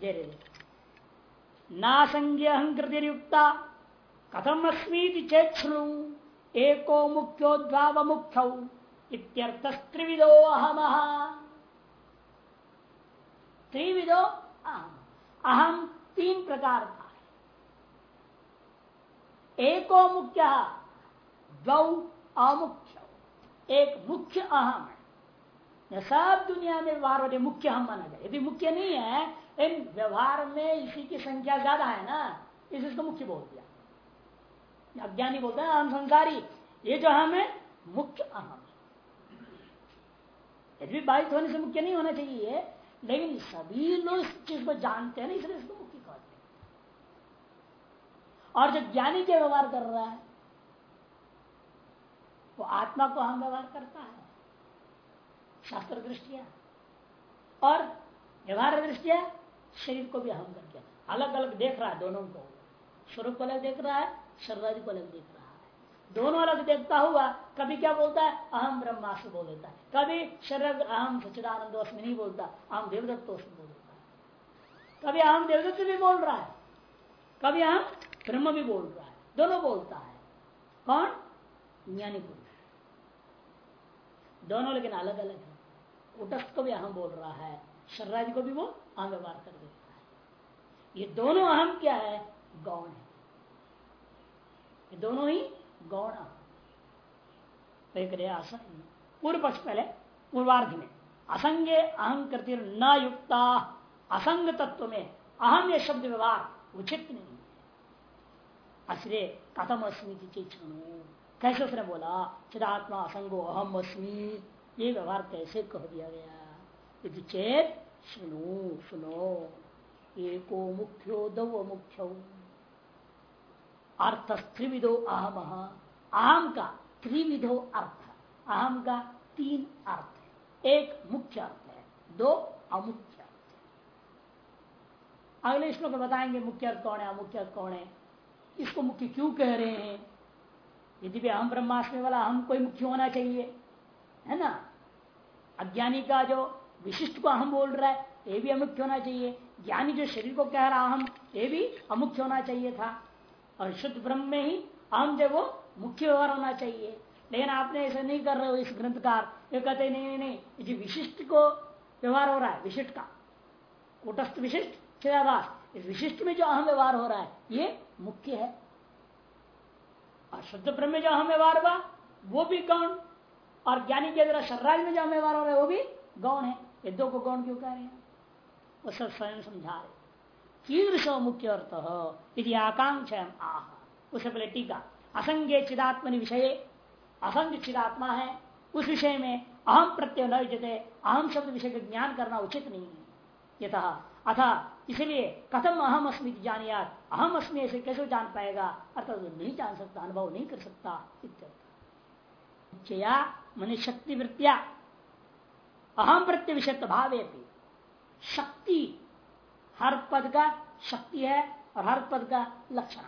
धीरे धीरे नासंज्ञ अहंकृतियुक्ता कथम अस्मी चेत एको मुख्यो द्वाव मुख्य त्रिविदो अहम। त्रिविदो अहम। अहम तीन प्रकार का है। एको मुख्य द्वौ अमुख्य। एक मुख्य अहम है। सब दुनिया में व्यवहार वाले मुख्य हम माना जाए। यदि मुख्य नहीं है इन व्यवहार में इसी की संख्या ज़्यादा है ना, इस इसको मुख्य बोल दिया। अज्ञानी बोलते हैं अहम संसारी, ये जो हम है, मुख्य अहम यदि बाधित होने से मुख्य नहीं होना चाहिए, लेकिन सभी लोग इस चीज़ को जानते हैं ना, इसलिए इसको मुख्य कहते हैं। और जो ज्ञानी के व्यवहार कर रहा है, वो आत्मा को हम व्यवहार करता है। शास्त्र दृष्टिया और व्यवहार दृष्टिया शरीर को भी हम करके। अलग अलग देख रहा है, दोनों को। स्वरूप को अलग देख रहा है शरीर को अलग देख रहा है। दोनों अलग देखता हुआ कभी क्या बोलता है? अहम ब्रह्मास्त्र बोल देता है। कभी शरद अहम सचिदानंद में नहीं बोलता अहम देवदत्त बोल देता है। कभी अहम देवदत्त भी बोल रहा है। कभी अहम ब्रह्म भी बोल रहा है। दोनों बोलता है। कौन? ज्ञानी पुरुष दोनों लेकिन अलग अलग है। कुटस्थ को भी अहम बोल रहा है। शर्रादि को भी वो अहम व्यवहार कर देता है। ये दोनों अहम क्या है? गौण है। ये दोनों ही गौण पूर्व पक्ष पहले, पूर्वार्ध में। असंगे अहंकृति न युक्ता। असंग तत्व में अहम ये शब्द व्यवहार उचित नहीं है। असरे, कथम अस्मी कैसे उसने बोला? चिदात्मा असंगो अहम अस्मी। ये व्यवहार कैसे कह दिया गया? चेत, सुनो सुनो। एको मुख्यो, दव मुख्यो। अर्थ त्रिविधो अहम। अहम का त्रिविधो अर्थ। अहम का तीन अर्थ है। एक मुख्य अर्थ है, दो अमुख्य अर्थ है। अगले श्लोक में बताएँगे मुख्य अर्थ कौन है, अमुख्य अर्थ कौन है। इसको मुख्य क्यों कह रहे हैं? यदि भी अहम ब्रह्माष्टमी वाला हम कोई मुख्य होना चाहिए, है ना? अज्ञानी का जो विशिष्ट को अहम बोल रहा है, ये भी अमुख्य होना चाहिए। ज्ञानी जो शरीर को कह रहा हम ये भी अमुख्य होना चाहिए था। और शुद्ध ब्रह्म में ही हम जब वो मुख्य व्यवहार होना चाहिए। लेकिन आपने ऐसा नहीं कर रहे हो इस ग्रंथकार। ये कहते नहीं नहीं नहीं जी विशिष्ट को व्यवहार हो रहा है, विशिष्ट का। कुटस्थ विशिष्ट, चिदाभास, इस विशिष्ट में जो अहम व्यवहार हो रहा है, ये मुख्य है। और शुद्ध ब्रह्म में जो अहम व्यवहार हुआ, वो भी गौण। और ज्ञानी के द्वारा शर्राज में जो अहम व्यवहार हो रहा है, वो भी गौण है। ये दो को गौण क्यों कह रहे हैं? वो सब स्वयं समझा रहे कीदृश मुख्य अर्थ यदि आकांक्षा आह। उसे पहले टीका। असंज्ञ चिदात्मनि विषय असंग चिदात्मा है, उस विषय में अहम प्रत्यय न विजते अहम शब्द विषय का ज्ञान करना उचित नहीं। है यथा अथा इसलिए कथम अहम अस्मित जानिया अहम अस्मि ऐसे कैसे जान पाएगा, अर्थात नहीं जान सकता, अनुभव नहीं कर सकता, इत्यर्थ। मन शक्ति वृत्तिया अहम प्रत्यय विषय भावे शक्ति हर पद का शक्ति है और हर पद का लक्षण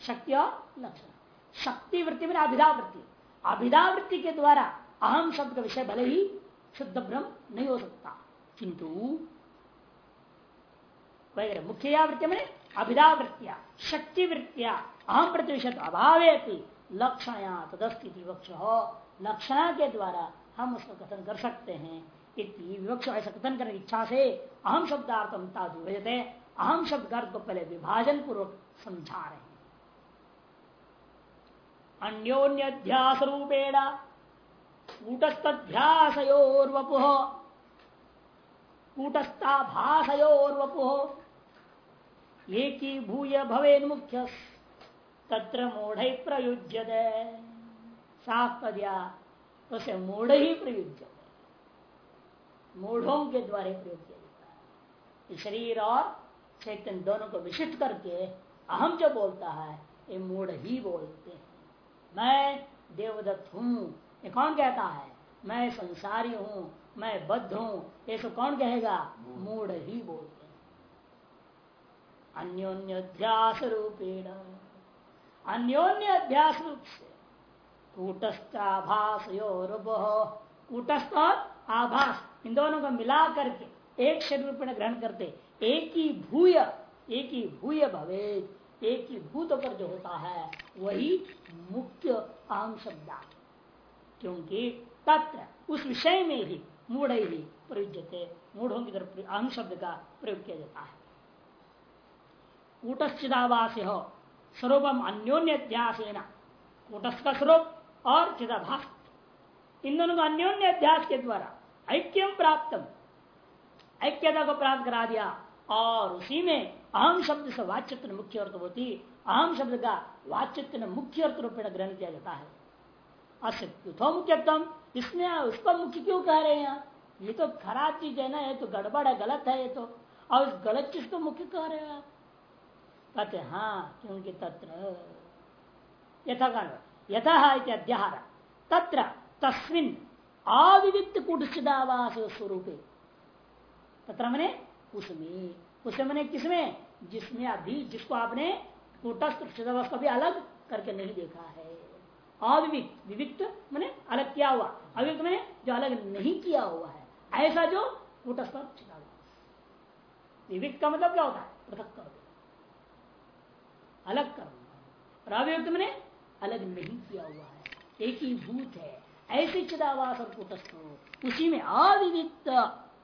शक्ति और लक्षण। शक्ति वृत्ति में अभिधा वृत्ति अभिधा वृत्ति के द्वारा अहम शब्द का विषय भले ही शुद्ध ब्रह्म नहीं हो सकता। किंतु मुख्य या वृत्ति में अभिधा वृत्तिया शक्ति वृत्तिया अहम प्रतिशत अभावे लक्षण तदस्थिति वक्ष हो लक्षण के द्वारा हम उसका कथन कर सकते हैं। विवक्ष ऐसा कथन करने की इच्छा से अहम शब्दार्थम ताजुते अहम शब्द अर्थ को पहले विभाजन पूर्वक समझा रहे हैं। अन्योन्यध्यास रूपेण कूटस्थध्यासयोर्वपु कूटस्था भाषयोर्वपो एक भूय भवे मुख्य तत्र मूढ़ प्रयुज्य साफ़ कर उसे मूढ़ ही प्रयुज्य मूढ़ों के द्वारा प्रयोग किया जाता है। शरीर और चैतन्य दोनों को विशिष्ट करके अहम जो बोलता है ये मूढ़ ही बोलते हैं। मैं देवदत्त हूँ ये कौन कहता है? मैं संसारी हूँ मैं बद्ध हूँ ये सब कौन कहेगा? मूढ़। ही बोलते हैं। अन्योन्य अध्यास रूपेण अन्योन्य अध्यास रूप से कूटस्थ आभास कूटस्थ और आभास। इन दोनों को मिला करके एक शरीर रूप में ग्रहण करते, एक ही भूय, एक ही भूय भवे एक ही भूत पर जो होता है, वही मुख्य आम शब्द क्योंकि तत्र उस विषय में ही मूढ़ ही प्रयुजते मूढ़ों की तरफ़ अहम शब्द का प्रयोग किया जाता है। कूटश्चिदावास हो स्वरूपम अन्योन्य अध्यास कूटस्थ का स्वरूप और चिदाभास। इन दोनों का अन्योन्य अध्यास के द्वारा ऐक्यम प्राप्त ऐक्यता को प्राप्त करा दिया और उसी में अहम शब्द से वाच्य मुख्य अर्थ होती। अहम शब्द का वाच्य मुख्य अर्थ रूपेण ग्रहण किया जाता है। असिथो मुख्यतम इसमें उसको मुख्य क्यों कह रहे हैं ये तो खराब चीज़ है ना, ये तो गड़बड़ है, गलत है ये तो। और उस गलत चीज़ को मुख्य कह रहे हैं कहते हाँ क्योंकि तत्र। यथा यथा अध्याहार तत्र, तस्मिन। अविविक्त कुटसिदावास स्वरूप तत्र मैंने उसमें उसमें मैंने किसमें जिसमें अभी जिसको आपने कूटस्थ को भी अलग करके नहीं देखा है अविविक्त विविक्त मैंने अलग किया हुआ अविविक्त मैंने जो अलग नहीं किया हुआ है ऐसा जो कूटस्थ विविक्त का मतलब क्या होता है पृथक कर अलग कर और अविविक्त मैंने अलग नहीं किया हुआ है एक ही भूत है ऐसे चिदावास और कुटस्थ उसी में अविविक्त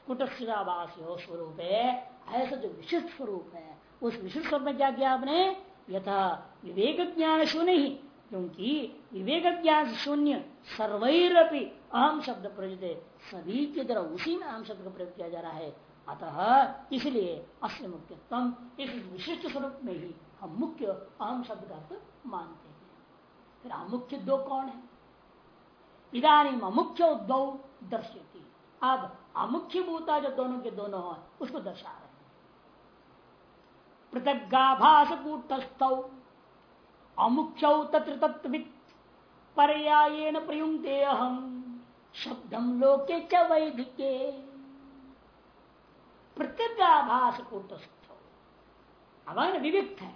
कुटस्थिदावास स्वरूप है। ऐसा जो विशिष्ट स्वरूप है, उस विशिष्ट स्वरूप में क्या किया आपने? यथा विवेक ज्ञान शून्य ही, क्योंकि विवेक ज्ञान शून्य सर्वैरपि अहम शब्द प्रयुक्त सभी की तरह उसी में अहम शब्द का प्रयोग किया जा रहा है। अतः इसलिए अस्य मुख्यतम इस विशिष्ट स्वरूप में ही हम मुख्य अहम शब्द का मानते हैं। फिर अमुख्य दो कौन है? इधानी अमुख्य उद्भव दर्शती अब अमुख्य भूता जो दोनों के दोनों है, उसको दर्शा रहे पृथगाभास कूटस्थ अमुख्य तत्र तत्वित पर्यायेण प्रयुक्ते अहम शब्दम लोके च वैदिके पृथगाभास कूटस्थ अब विविक्त है।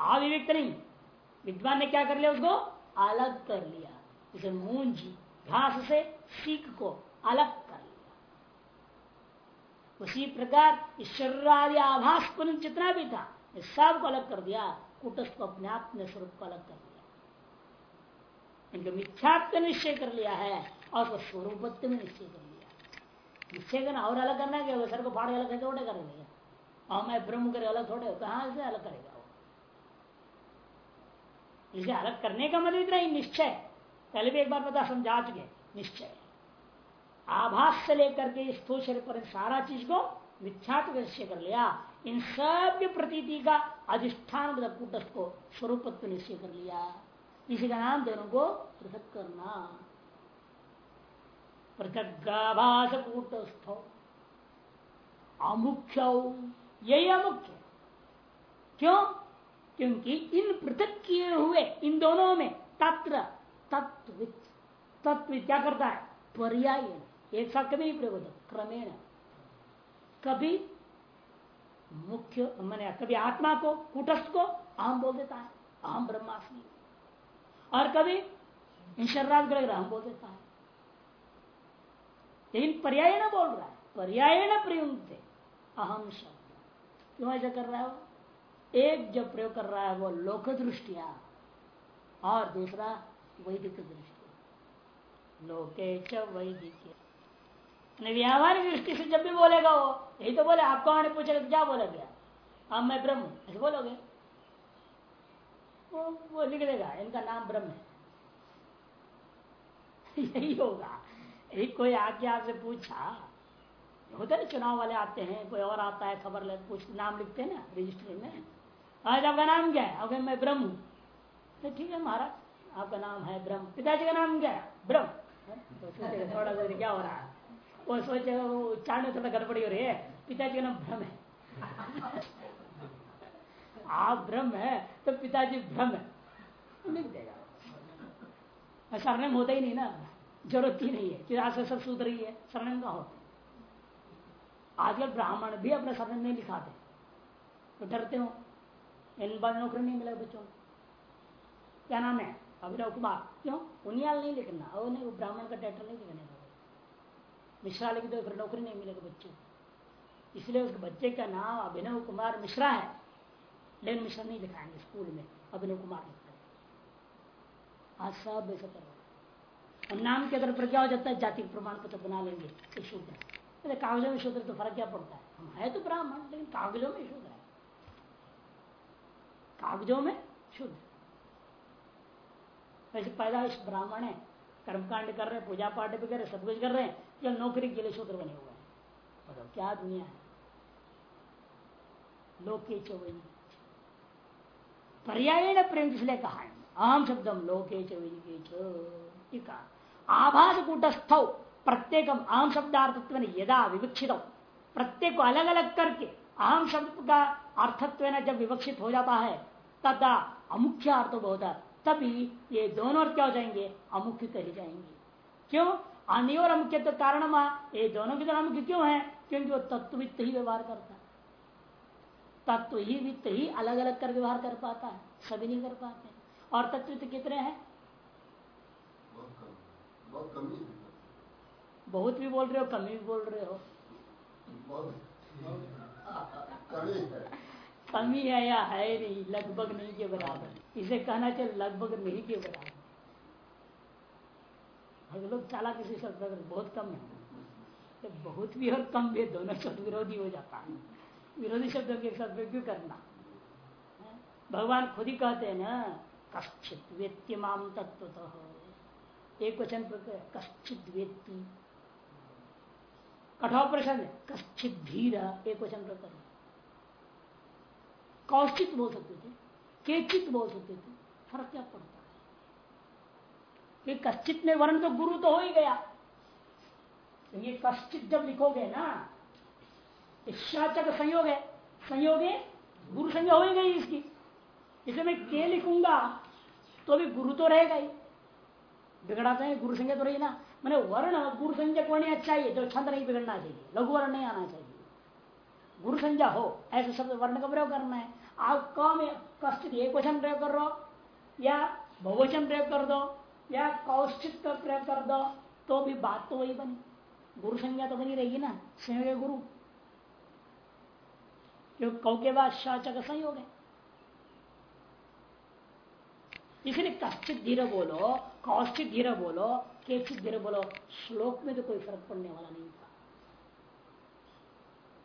अविविक्त नहीं, विद्वान ने क्या कर लिया उसको? अलग कर लिया। जैसे मूंजी घास से सीख को अलग कर लिया। उसी प्रकार शरीर आदि आभास जितना भी था सबको अलग कर दिया, कुटस्थ को अपने ने स्वरूप को अलग कर दिया। इनका मिथ्यात्व निश्चय कर लिया है, और उसको स्वरूपत्व में निश्चय कर लिया। निश्चय करना और अलग करना है सर को फाड़ अलग थोड़े कर लिया और मैं ब्रह्म कर अलग थोड़े कहाँ से अलग करेगा इसे अलग करने का मतलब इतना ही निश्चय। पहले भी एक बार बता समझा चुके निश्चय। आभास से लेकर के स्थूल शरीर पर सारा चीज़ को विख्यात निश्चय कर लिया। इन सब प्रतीति का अधिष्ठान कूटस्थ को स्वरूपत्व निश्चय कर लिया। इसी का नाम दोनों को पृथक करना। पृथक कूटस्थ। अमुख्य। यही अमुख्य। क्यों? क्योंकि इन पृथक किए हुए, इन दोनों में तत्र तत्वित क्या करता है? पर्याय एक साथ कभी नहीं प्रयोग होता, क्रमेण। कभी मुख्य, मैंने कभी आत्मा को, कुटस्थ को अहम बोल देता है, अहम ब्रह्मास्मि। और कभी इन शर्रात ग्रह बोल देता है। लेकिन पर्याय ना बोल रहा है, पर्याय न प्रयुक्त अहम शब्द। क्यों ऐसा कर रहा है वो? एक जब प्रयोग कर रहा है वो लोक दृष्टिया, और दूसरा वैदिक दृष्टि। लोके च वैदिक व्यावहारिक दृष्टि से जब भी बोलेगा वो यही तो बोले आपको आने पूछेगा तो क्या बोला गया? अब मैं ब्रह्म ऐसे बोलोगे? वो, वो लिख देगा इनका नाम ब्रह्म है। (laughs) यही होगा। एक कोई आके आपसे पूछा होते ना चुनाव वाले आते हैं कोई और आता है खबर ले कुछ नाम लिखते हैं ना रजिस्टर में। आज आपका नाम क्या है? अगर मैं ब्रह्म हूँ। तो ठीक है महाराज। आपका नाम है ब्रह्म। पिताजी का नाम क्या? ब्रह्म। तो थोड़ा सा क्या हो रहा है? वो सोचेगा वो में थोड़ा गड़बड़ी हो रही है। पिताजी का नाम ब्रह्म है। आप ब्रह्म है तो पिताजी ब्रह्म है। लिख देगा सरनेम होता ही नहीं ना। ज़रूरत ही नहीं है। आज से सब सूत्र ही है। सरनेम का होता? आजकल ब्राह्मण भी अपना सरनेम नहीं लिखाते तो डरते हो। इन बार नौकरी नहीं मिला बच्चों क्या नाम है? अभिनव कुमार क्यों उनियाल नहीं लिखना और नहीं वो ब्राह्मण का टाइटल नहीं लिखने का मिश्रा लिख दो फिर नौकरी नहीं मिलेगा बच्चों इसलिए उस बच्चे का नाम अभिनव कुमार मिश्रा है लेकिन मिश्रा नहीं लिखाएँगे स्कूल में अभिनव कुमार लिखते आज सब ऐसा करो और नाम के अंदर पर क्या हो जाता है जाति प्रमाण पत्र बना लेंगे तो शुद्ध है कागजों में शुद्ध तो फ़र्क क्या पड़ता है हम है तो ब्राह्मण लेकिन कागजों में शुद्ध है कागजों में शुद्ध वैसे पैदाइश ब्राह्मण है, कर्मकांड कर रहे हैं पूजा पाठ भी कर रहे सब कुछ कर रहे हैं या नौकरी के लिए शूद्र बने हुए हैं। बताओ क्या दुनिया है? लोके चौवई पर्याय प्रेम इसलिए कहा है। आम शब्दम लोके चौवई आभास कूटस्थ प्रत्येक आम शब्दार्थत्व ने यदा विवक्षित प्रत्येक को अलग अलग करके आम शब्द का अर्थत्व जब विवक्षित हो जाता है तथा अमुख्य अर्थ होता तभी ये दोनों क्या हो जाएँगे? अमुख्य कहे जाएँगे। क्यों? अन्य और अमुख्य तो कारण ये दोनों के दोनों अमुख्य क्यों है? क्योंकि वो तत्ववित्त ही व्यवहार करता है। तत्व ही वित्त ही अलग अलग कर व्यवहार कर पाता है। सभी नहीं कर पाते और तत्वित्त कितने हैं? बहुत कमी। बहुत भी बोल रहे हो कमी भी बोल रहे हो। कमी है कमी है या है नहीं? लगभग नहीं के बराबर। इसे कहना चाहिए, लगभग नहीं के बराबर हम लोग चाला किसी शब्द बहुत कम है। तो बहुत भी और कम भी दोनों शब्द विरोधी हो जाता है। विरोधी शब्दों के शब्द क्यों करना? भगवान खुद ही कहते हैं ना, कश्चित व्यक्ति माम तत्व तो एक वचन पर कश्चित व्यक्ति कठोर प्रश्न कश्चित धीर, एक वचन पर कौशित बोल सकते थे। केचित बोल सकते थे। फ़र्क क्या पड़ता है? कश्चित में वर्ण तो गुरु तो हो ही गया। तो ये कश्चित जब लिखोगे ना शाचक संयोग है संयोग है गुरु संज्ञा हो ही गई इसकी। इसे मैं के लिखूँगा तो भी गुरु तो रहेगा ही बिगड़ाते हैं, गुरु संज्ञा तो रही ना। मैंने वर्ण गुरु संज्ञा को नहीं अच्छा चाहिए जो छंद नहीं बिगड़ना चाहिए, लघु वर्ण नहीं आना चाहिए। गुरु संज्ञा हो, ऐसे शब्द वर्ण का प्रयोग करना है। आप क में कष्ट एक वचन प्रयोग कर या बहुवचन प्रयोग कर दो, या कौशित का प्रयोग कर दो तो भी बात तो वही बनी। गुरु संज्ञा तो बनी रहेगी ना संयोग गुरु। कौ के बाद शाचक संयोग है। इसलिए कश्चित धीरे बोलो कौशित धीरे बोलो, केचित धीरे बोलो, श्लोक में तो कोई फ़र्क पड़ने वाला नहीं था।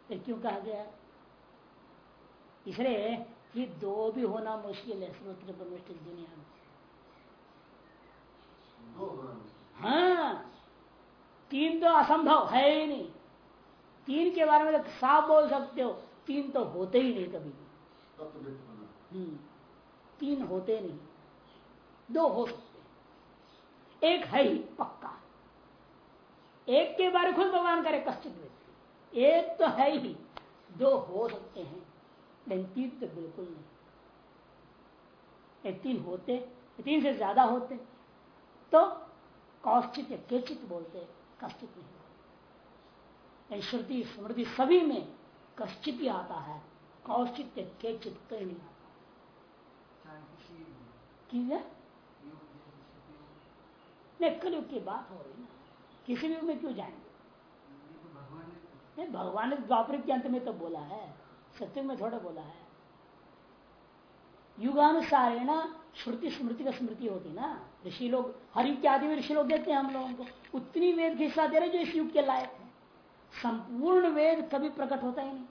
फिर क्यों कहा गया? इसलिए ये दो भी होना मुश्किल है स्रोत्र प्रविष्ट दुनिया में। हाँ तीन तो असंभव है ही नहीं। तीन के बारे में तो साफ़ बोल सकते हो तीन तो होते ही नहीं कभी हम्म तीन होते नहीं। दो हो सकते एक है ही पक्का। एक के बारे खुद भगवान करे कश्चित एक तो है ही, दो हो सकते हैं, लेकिन तीन तो बिल्कुल नहीं। तीन होते तीन से ज़्यादा होते तो कौश्चित या केचित बोलते कश्चित नहीं। बोलते श्रुति, स्मृति सभी में कश्चित ही आता है कौश्चित या केचित कहीं नहीं आता। नहीं, कलयुग की बात हो रही ना। किसी भी में क्यों जाएँगे? नहीं, भगवान ने द्वापर के अंत में तो बोला है सत्य में थोड़ा बोला है। युगानुसार है ना श्रुति स्मृति का स्मृति होती ना, ऋषि लोग हर युग के आदि में ऋषि लोग देते हैं हम लोगों को। उतनी वेद हिस्सा दे रहे जो इस युग के लायक है। संपूर्ण वेद कभी प्रकट होता ही नहीं।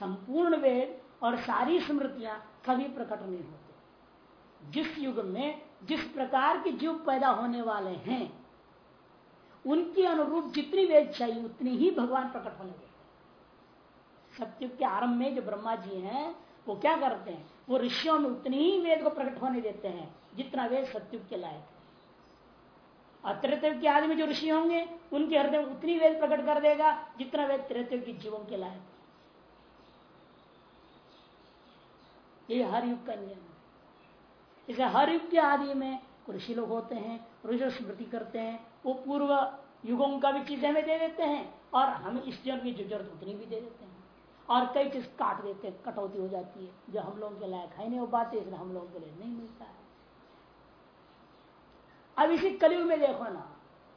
संपूर्ण वेद और सारी स्मृतियाँ कभी प्रकट नहीं होते। जिस युग में, जिस प्रकार के जीव पैदा होने वाले हैं उनके अनुरूप जितनी वेद चाहिए, उतनी ही भगवान प्रकट होने देते सत्युग के आरंभ में जो ब्रह्मा जी हैं, वो क्या करते हैं? वो ऋषियों में उतनी ही वेद को प्रकट होने देते हैं, जितना वेद सत्युग के लायक। है अत्रत्व के आदि में जो ऋषि होंगे, उनके हृदय में उतनी वेद प्रकट कर देगा, जितना वेद त्रेतव के जीवों के लायक। ये हर युग का नियम है। इसे हर युग के आदि में ऋषि लोग होते हैं ऋषि स्मृति करते हैं वो पूर्व युगों का भी चीज़ें हमें दे देते हैं और हमें इस जन्म की जो ज़रूरत उतनी भी दे देते हैं। और कई चीज़ काट देते हैं, कटौती हो जाती है, जो हम लोगों के लायक है नहीं वो बात, इसलिए हम लोगों के लिए नहीं मिलता है। अब इसी कलयुग में देखो ना,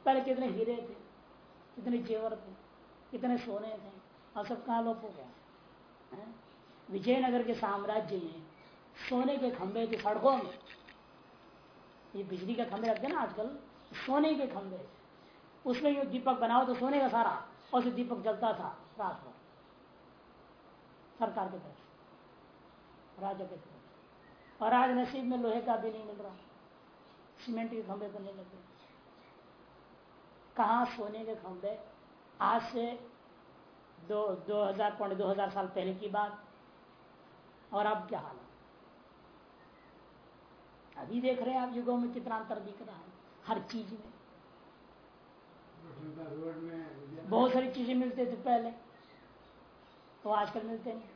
पहले कितने हीरे थे, कितने जेवर थे, कितने सोने थे, और सब कहा लोप हो गया। विजयनगर के साम्राज्य में सोने के खंभे थे सड़कों में। ये बिजली का खंभे रखते ना आजकल। सोने के खंभे उसमें जो दीपक बनाओ तो सोने का सारा, और से दीपक जलता था, रात भर। सरकार की तरफ़ राजा की तरफ़ और आज नसीब में लोहे का भी नहीं मिल रहा। सीमेंट के खंभे बनने लगे कहा सोने के खंभे? आज से दो दो हज़ार, पौने दो हज़ार साल पहले की बात। और अब क्या हाल अभी देख रहे हैं आप युगों में कितना अंतर दिख रहा है। हर चीज़ में। बहुत सारी चीज़ें मिलते थे पहले तो आजकल मिलते नहीं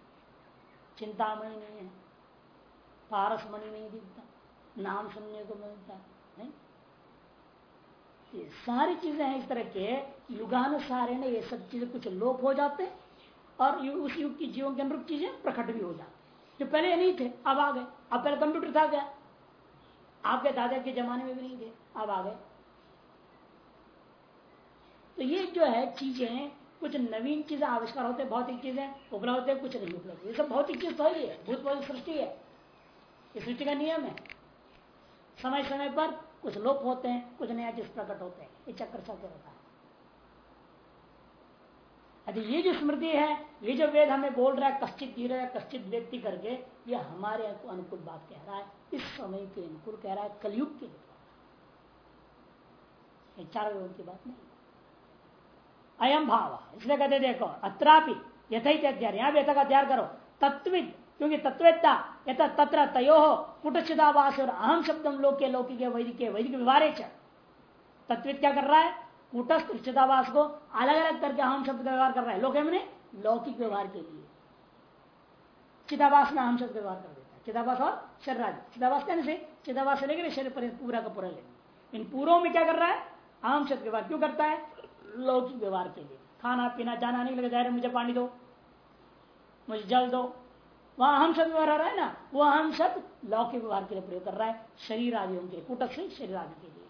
चिंतामणि नहीं है पारसमणि नहीं दिखता नाम सुनने को मिलता है ये सारी चीज़ें हैं इस तरह के युगानुसार है ना ये सब चीज़ें कुछ लोप हो जाते हैं और उस युग की जीवन के अनुरूप चीज़ें प्रकट भी हो जाती जो पहले नहीं थे अब आ गए। अब पहले कंप्यूटर था क्या? आपके दादा के जमाने में भी नहीं थे अब आ गए। तो ये जो है चीज़ें कुछ नवीन चीज़ें आविष्कार होते भौतिक चीज़ें उपलब्ध होते कुछ नहीं उपलब्ध ये सब भौतिक चीज़ तो ही है भूत भौतिक सृष्टि है। ये सृष्टि का नियम है। समय समय पर कुछ लोप होते हैं, कुछ नया चीज़ प्रकट होते हैं। ये चक्र चलते होता है। अरे ये जो स्मृति है, ये जो वेद हमें बोल रहा है, कश्चित धीरे कश्चित व्यक्ति करके, ये हमारे अनुकूल बात कह रहा है। इस समय के अनुकूल कह रहा है, कलयुग के लिए चार योग की बात नहीं। अयम भाव, इसलिए कहते देखो, अत्रापि यथहित अध्ययन, यहाँ भी यथा अध्ययन करो। तत्विद, क्योंकि तत्वेत्ता यथा तत्र तयो कुटचिदावास और अहम शब्दम लोक के लौकिक वैदिक वैदिक व्यवहार तत्विद क्या कर रहा है? कुटस्थ को अलग अलग करके अहम शब्द का व्यवहार कर रहा है। लोक लौकिक व्यवहार के लिए। चिदावास में अहम शब्द व्यवहार कर देता चिदावास और शरीर चिदावास कहने से चिदावास से लेकर शरीर पूरा का पूरा ले। इन पूरों में क्या कर रहा है? अहम शब्द व्यवहार क्यों करता है? लौकिक व्यवहार के लिए। खाना, पीना, जाना नहीं लगे, ज़ाहिर मुझे पानी दो, मुझे जल दो। वहाँ हम शब्द व्यवहार आ रहा है ना? वो हम शब्द लौकिक व्यवहार के लिए प्रयोग कर रहा है। शरीर आदियों के कुटक से शरीर आदि के लिए।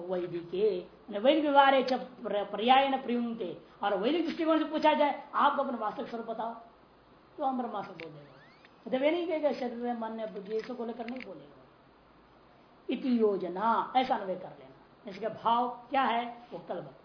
वैदिक वैदिक व्यवहार पर्याय न प्रयुक्त और वैदिक दृष्टिकोण से पूछा जाए आप अपना वास्तविक स्वरूप बताओ। तो हम ब्रह्मा से बोल देगा। जब ये नहीं कहेगा, शरीर मन बुद्धि को लेकर नहीं बोलेगा। इति योजना, ऐसा अनुभव कर लेना। इसका भाव क्या है? वो कल बता